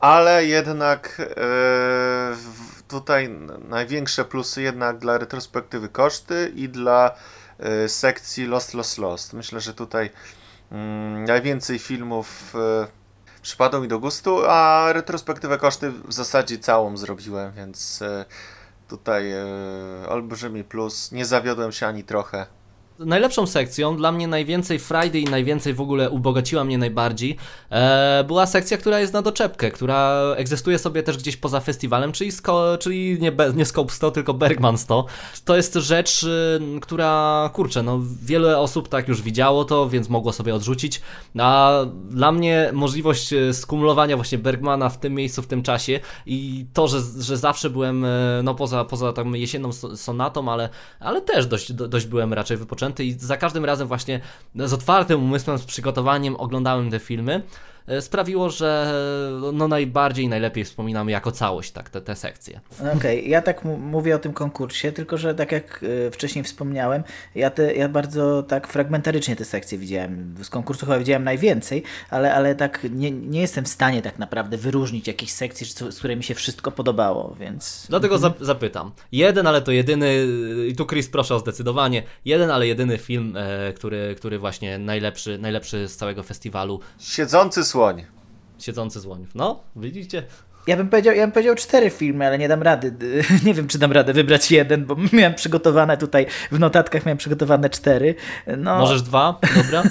ale jednak e, tutaj największe plusy jednak dla retrospektywy koszty i dla sekcji Lost, Lost, Lost. Myślę, że tutaj mm, najwięcej filmów e, przypadło mi do gustu, a retrospektywę koszty w zasadzie całą zrobiłem, więc e, tutaj olbrzymi plus. Nie zawiodłem się ani trochę najlepszą sekcją, dla mnie najwięcej Friday i najwięcej w ogóle ubogaciła mnie najbardziej, e, była sekcja, która jest na doczepkę, która egzystuje sobie też gdzieś poza festiwalem, czyli, sko, czyli nie, nie Scope 100, tylko Bergman 100. To jest rzecz, y, która, kurczę, no wiele osób tak już widziało to, więc mogło sobie odrzucić, a dla mnie możliwość y, skumulowania właśnie Bergmana w tym miejscu, w tym czasie i to, że, że zawsze byłem, y, no poza, poza tą jesienną sonatą, ale, ale też dość, dość byłem raczej wypoczęty, i za każdym razem właśnie z otwartym umysłem, z przygotowaniem oglądałem te filmy. E, sprawiło, że no najbardziej najlepiej wspominamy jako całość tak, te, te sekcje. Okej, okay. ja tak mówię o tym konkursie, tylko że tak jak e, wcześniej wspomniałem, ja, te, ja bardzo tak fragmentarycznie te sekcje widziałem. Z konkursu chyba widziałem najwięcej, ale, ale tak nie, nie jestem w stanie tak naprawdę wyróżnić jakichś sekcji, z którymi mi się wszystko podobało, więc... Dlatego mhm. zapytam. Jeden, ale to jedyny, i tu Chris proszę o zdecydowanie, jeden, ale jedyny film, e, który, który właśnie najlepszy, najlepszy z całego festiwalu. Siedzący słowo słoń. Siedzący słoń. No, widzicie? Ja bym, powiedział, ja bym powiedział cztery filmy, ale nie dam rady. Nie wiem, czy dam radę wybrać jeden, bo miałem przygotowane tutaj, w notatkach miałem przygotowane cztery. No... Możesz dwa? Dobra.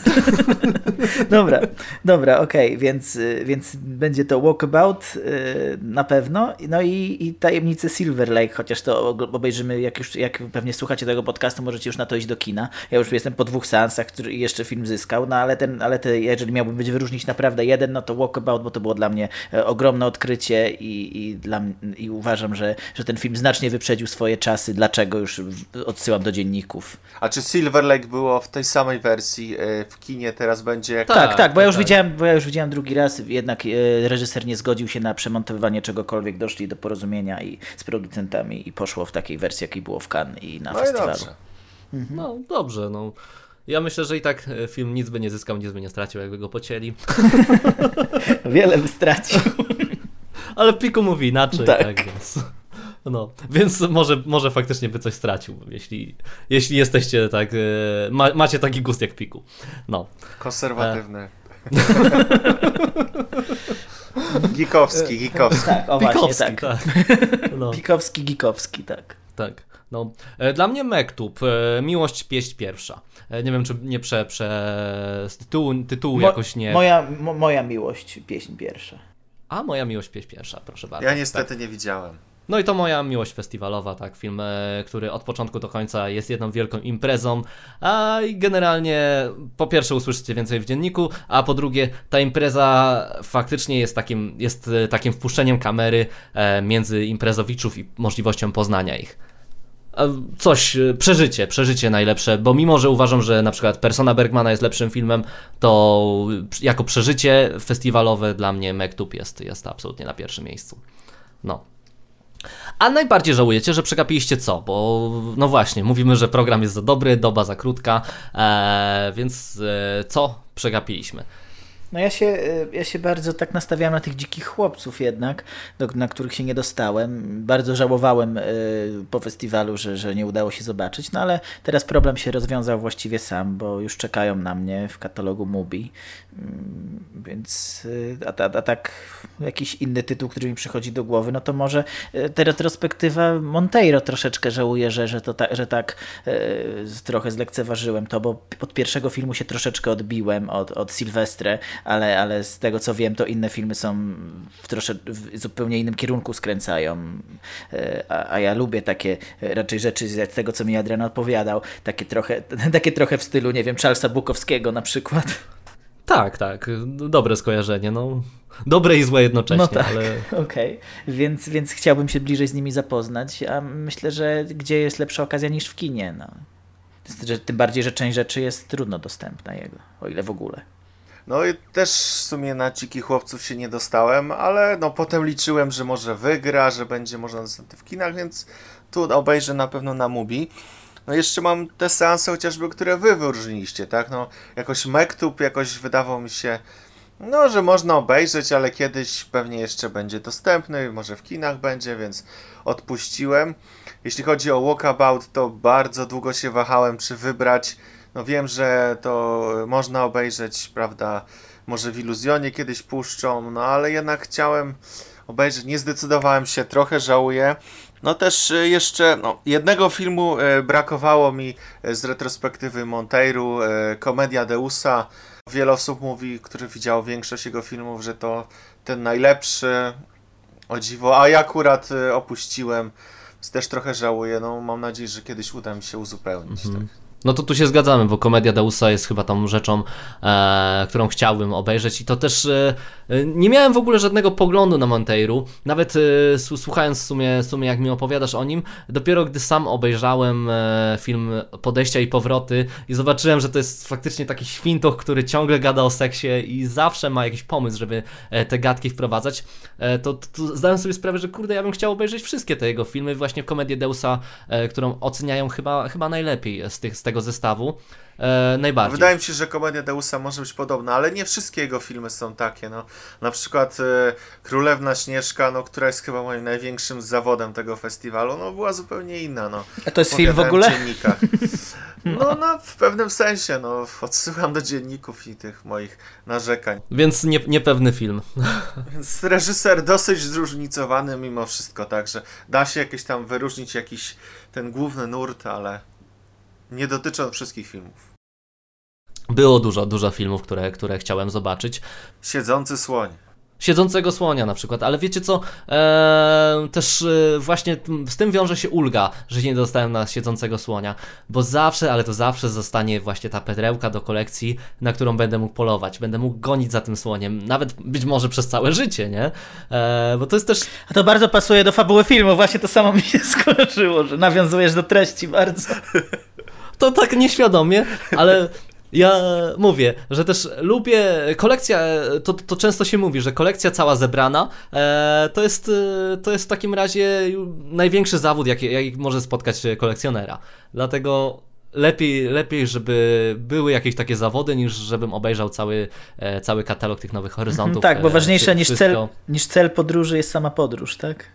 dobra, dobra, okej, okay. więc, więc będzie to Walkabout y, na pewno. No i, i Tajemnice Silver Lake, chociaż to obejrzymy, jak już jak pewnie słuchacie tego podcastu, możecie już na to iść do kina. Ja już jestem po dwóch seansach, który jeszcze film zyskał, no ale ten, ale te, jeżeli miałbym być wyróżnić naprawdę jeden, no to Walkabout, bo to było dla mnie e, ogromne odkrycie i, i, dla, i uważam, że, że ten film znacznie wyprzedził swoje czasy. Dlaczego już odsyłam do dzienników. A czy Silver Lake było w tej samej wersji e, w kinie, teraz będzie jak... Tak, tak, bo ja już tak. widziałem, bo ja już widziałem drugi raz, jednak e, reżyser nie zgodził się na przemontowywanie czegokolwiek, doszli do porozumienia i z producentami i poszło w takiej wersji, jakiej było w Cannes i na no festiwalu. I dobrze. Mhm. No dobrze, no. Ja myślę, że i tak e, film nic by nie zyskał, nic by nie stracił, jakby go pocięli. Wiele by stracił. ale Piku mówi inaczej, tak, tak więc... No, więc może, może faktycznie by coś stracił, jeśli, jeśli jesteście tak, e, ma, macie taki gust jak Piku. No. Konserwatywny. E... Gikowski, Gikowski. Tak, o Pikowski, właśnie, tak. tak. No. Pikowski, Gikowski, tak. Tak. No. E, dla mnie Mektub, Miłość, pieśń pierwsza. Nie wiem, czy nie prze, prze z tytułu, tytułu Mo, jakoś nie... Moja, mo, moja miłość, pieśń pierwsza. A moja miłość pierwsza, proszę bardzo. Ja niestety tak. nie widziałem. No i to moja miłość festiwalowa, tak, film, e, który od początku do końca jest jedną wielką imprezą, a generalnie po pierwsze usłyszycie więcej w dzienniku, a po drugie ta impreza faktycznie jest takim, jest e, takim wpuszczeniem kamery e, między imprezowiczów i możliwością poznania ich coś, e, przeżycie, przeżycie najlepsze, bo mimo, że uważam, że na przykład Persona Bergmana jest lepszym filmem, to jako przeżycie festiwalowe dla mnie Mektub jest, jest absolutnie na pierwszym miejscu. No. A najbardziej żałujecie, że przegapiliście co? Bo no właśnie, mówimy, że program jest za dobry, doba za krótka, e, więc e, co przegapiliśmy? No ja się, y, ja się bardzo tak nastawiałem na tych dzikich chłopców jednak, do, na których się nie dostałem. Bardzo żałowałem y, po festiwalu, że, że nie udało się zobaczyć, no ale teraz problem się rozwiązał właściwie sam, bo już czekają na mnie w katalogu Mubi, mm, więc y, a, a, a tak jakiś inny tytuł, który mi przychodzi do głowy, no to może ta retrospektywa Monteiro troszeczkę żałuję, że, że, to ta, że tak trochę zlekceważyłem to, bo od pierwszego filmu się troszeczkę odbiłem od, od Sylwestre, ale, ale z tego co wiem, to inne filmy są w, trosze, w zupełnie innym kierunku skręcają. E, a, a, ja lubię takie raczej rzeczy z tego, co mi Adrian opowiadał, takie trochę, takie trochę w stylu, nie wiem, Charlesa Bukowskiego na przykład. Tak, tak. Dobre skojarzenie. No. Dobre i złe jednocześnie, no tak. ale. Okej, okay. więc, więc chciałbym się bliżej z nimi zapoznać, a myślę, że gdzie jest lepsza okazja niż w kinie. No. Tym bardziej, że część rzeczy jest trudno dostępna jego, o ile w ogóle. No i też w sumie na Ciki Chłopców się nie dostałem, ale no potem liczyłem, że może wygra, że będzie można dostępny w kinach, więc tu obejrzę na pewno na Mubi. No jeszcze mam te seanse chociażby, które wy wyróżniliście, tak? No jakoś Mektub jakoś wydawał mi się, no że można obejrzeć, ale kiedyś pewnie jeszcze będzie dostępny, może w kinach będzie, więc odpuściłem. Jeśli chodzi o Walkabout, to bardzo długo się wahałem, czy wybrać. No wiem, że to można obejrzeć, prawda, może w Iluzjonie kiedyś puszczą, no ale jednak chciałem obejrzeć, nie zdecydowałem się, trochę żałuję. No też e, jeszcze no, jednego filmu e, brakowało mi e, z retrospektywy Monteiru, Komedia Deusa. Wiele osób mówi, które widziało większość jego filmów, że to ten najlepszy, o dziwo, a ja akurat opuściłem, więc też trochę żałuję. No, mam nadzieję, że kiedyś uda mi się uzupełnić. Mhm. Tak. No to tu się zgadzamy, bo komedia Deusa jest chyba tą rzeczą, e, którą chciałbym obejrzeć i to też e, e nie miałem w ogóle żadnego poglądu na Monteiru, nawet e, słuchając w sumie, w sumie jak mi opowiadasz o nim, dopiero gdy sam obejrzałem e, film Podejścia i Powroty i zobaczyłem, że to jest faktycznie taki świntoch, który ciągle gada o seksie i zawsze ma jakiś pomysł, żeby e, te gadki wprowadzać, to, to, to zdałem sobie sprawę, że kurde, ja bym chciał obejrzeć wszystkie te jego filmy, właśnie komedię Deusa, którą oceniają chyba, chyba najlepiej z tych z tego zestawu. E, najbardziej. Wydaje mi się, że komedia Deusa może być podobna, ale nie wszystkie jego filmy są takie. No. Na przykład e, Królewna Śnieżka, no, która jest chyba moim największym zawodem tego festiwalu, no była zupełnie inna. No. A to jest film w ogóle? No, no, w pewnym sensie, no, odsyłam do dzienników i tych moich narzekań. Więc nie, niepewny film. Więc reżyser dosyć zróżnicowany mimo wszystko, także da się jakieś tam wyróżnić jakiś ten główny nurt, ale nie dotyczą wszystkich filmów. Było dużo, dużo filmów, które, które chciałem zobaczyć. Siedzący słoń. Siedzącego słonia na przykład, ale wiecie co, eee, też e, właśnie z tym wiąże się ulga, że nie dostałem na siedzącego słonia, bo zawsze, ale to zawsze zostanie właśnie ta perełka do kolekcji, na którą będę mógł polować, będę mógł gonić za tym słoniem, nawet być może przez całe życie, nie? Eee, bo to jest też... A to bardzo pasuje do fabuły filmu, właśnie to samo mi się skojarzyło, że nawiązujesz do treści bardzo. to tak nieświadomie, ale ja mówię, że też lubię kolekcja, to, to często się mówi, że kolekcja cała zebrana e, to, jest, e, to jest w takim razie największy zawód, jaki, jaki może spotkać kolekcjonera. Dlatego lepiej, lepiej, żeby były jakieś takie zawody, niż żebym obejrzał cały, e, cały katalog tych nowych horyzontów. tak, bo ważniejsze niż cel, niż cel podróży jest sama podróż, tak?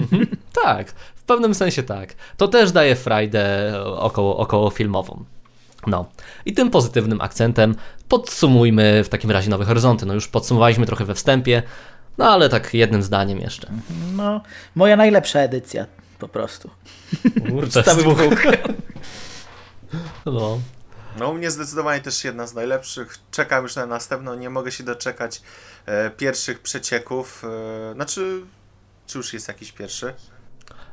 Mhm, tak, pewnym sensie tak. To też daje frajdę około, około filmową. No i tym pozytywnym akcentem podsumujmy w takim razie Nowe Horyzonty. No już podsumowaliśmy trochę we wstępie, no ale tak jednym zdaniem jeszcze. No, moja najlepsza edycja po prostu. Kurczę, z No. No u mnie zdecydowanie też jedna z najlepszych. Czekam już na następną, nie mogę się doczekać e, pierwszych przecieków. E, znaczy czy już jest jakiś pierwszy?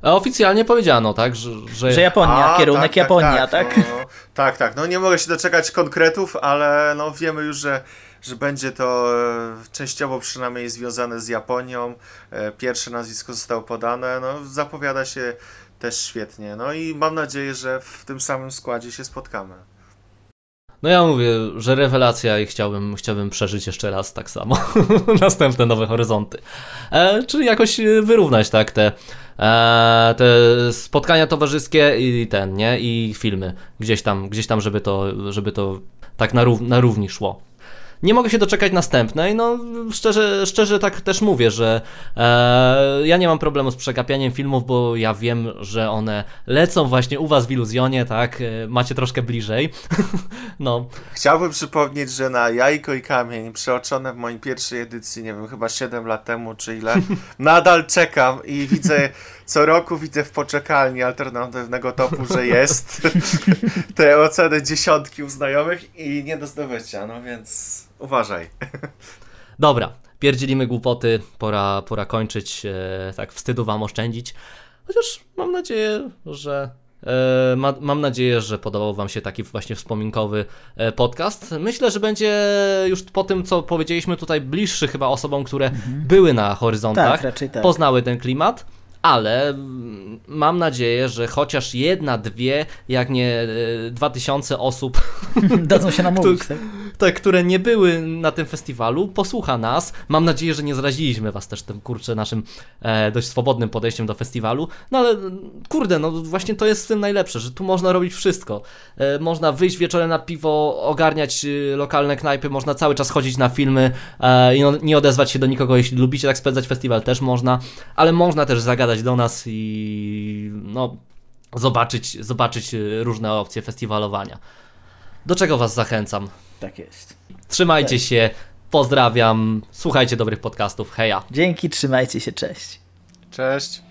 A oficjalnie powiedziano, tak, że... Że, że Japonia, A, kierunek tak, Japonia, tak? Tak. Tak. No, tak, tak. No nie mogę się doczekać konkretów, ale no wiemy już, że, że będzie to e, częściowo przynajmniej związane z Japonią. E, pierwsze nazwisko zostało podane, no zapowiada się też świetnie. No i mam nadzieję, że w tym samym składzie się spotkamy. No ja mówię, że rewelacja i chciałbym, chciałbym przeżyć jeszcze raz tak samo. Następne nowe horyzonty. E, czyli jakoś wyrównać tak te, e, te spotkania towarzyskie i ten, nie? I filmy. Gdzieś tam, gdzieś tam żeby to, żeby to tak na, rów, na równi szło. Nie mogę się doczekać następnej. No, szczerze, szczerze tak też mówię, że e, ja nie mam problemu z przegapianiem filmów, bo ja wiem, że one lecą właśnie u Was w iluzjonie, tak? E, macie troszkę bliżej. no. Chciałbym przypomnieć, że na Jajko i Kamień, przeoczone w mojej pierwszej edycji, nie wiem, chyba 7 lat temu czy ile, nadal czekam i widzę co roku widzę w poczekalni alternatywnego topu, że jest te oceny dziesiątki u znajomych i nie do zdobycia, no więc uważaj. Dobra, pierdzielimy głupoty, pora, pora kończyć, e, tak wstydu wam oszczędzić. Chociaż mam nadzieję, że e, ma, mam nadzieję, że podobał Wam się taki właśnie wspominkowy e, podcast. Myślę, że będzie już po tym, co powiedzieliśmy tutaj, bliższy chyba osobom, które mhm. były na horyzontach, tak, tak. poznały ten klimat. Ale mm, mam nadzieję, że chociaż jedna, dwie, jak nie e, dwa tysiące osób, Dadzą się namówić, tak? te, które nie były na tym festiwalu, posłucha nas. Mam nadzieję, że nie zraziliśmy was też tym, kurczę, naszym e, dość swobodnym podejściem do festiwalu. No ale mm, kurde, no właśnie to jest w tym najlepsze, że tu można robić wszystko. E, można wyjść wieczorem na piwo, ogarniać e, lokalne knajpy, można cały czas chodzić na filmy e, i on, nie odezwać się do nikogo, jeśli lubicie tak spędzać festiwal, też można, ale można też zagadać do nas i no zobaczyć, zobaczyć e, różne opcje festiwalowania. Do czego was zachęcam? Tak jest. Trzymajcie się, pozdrawiam, słuchajcie dobrych podcastów, heja. Dzięki, trzymajcie się, cześć. Cześć.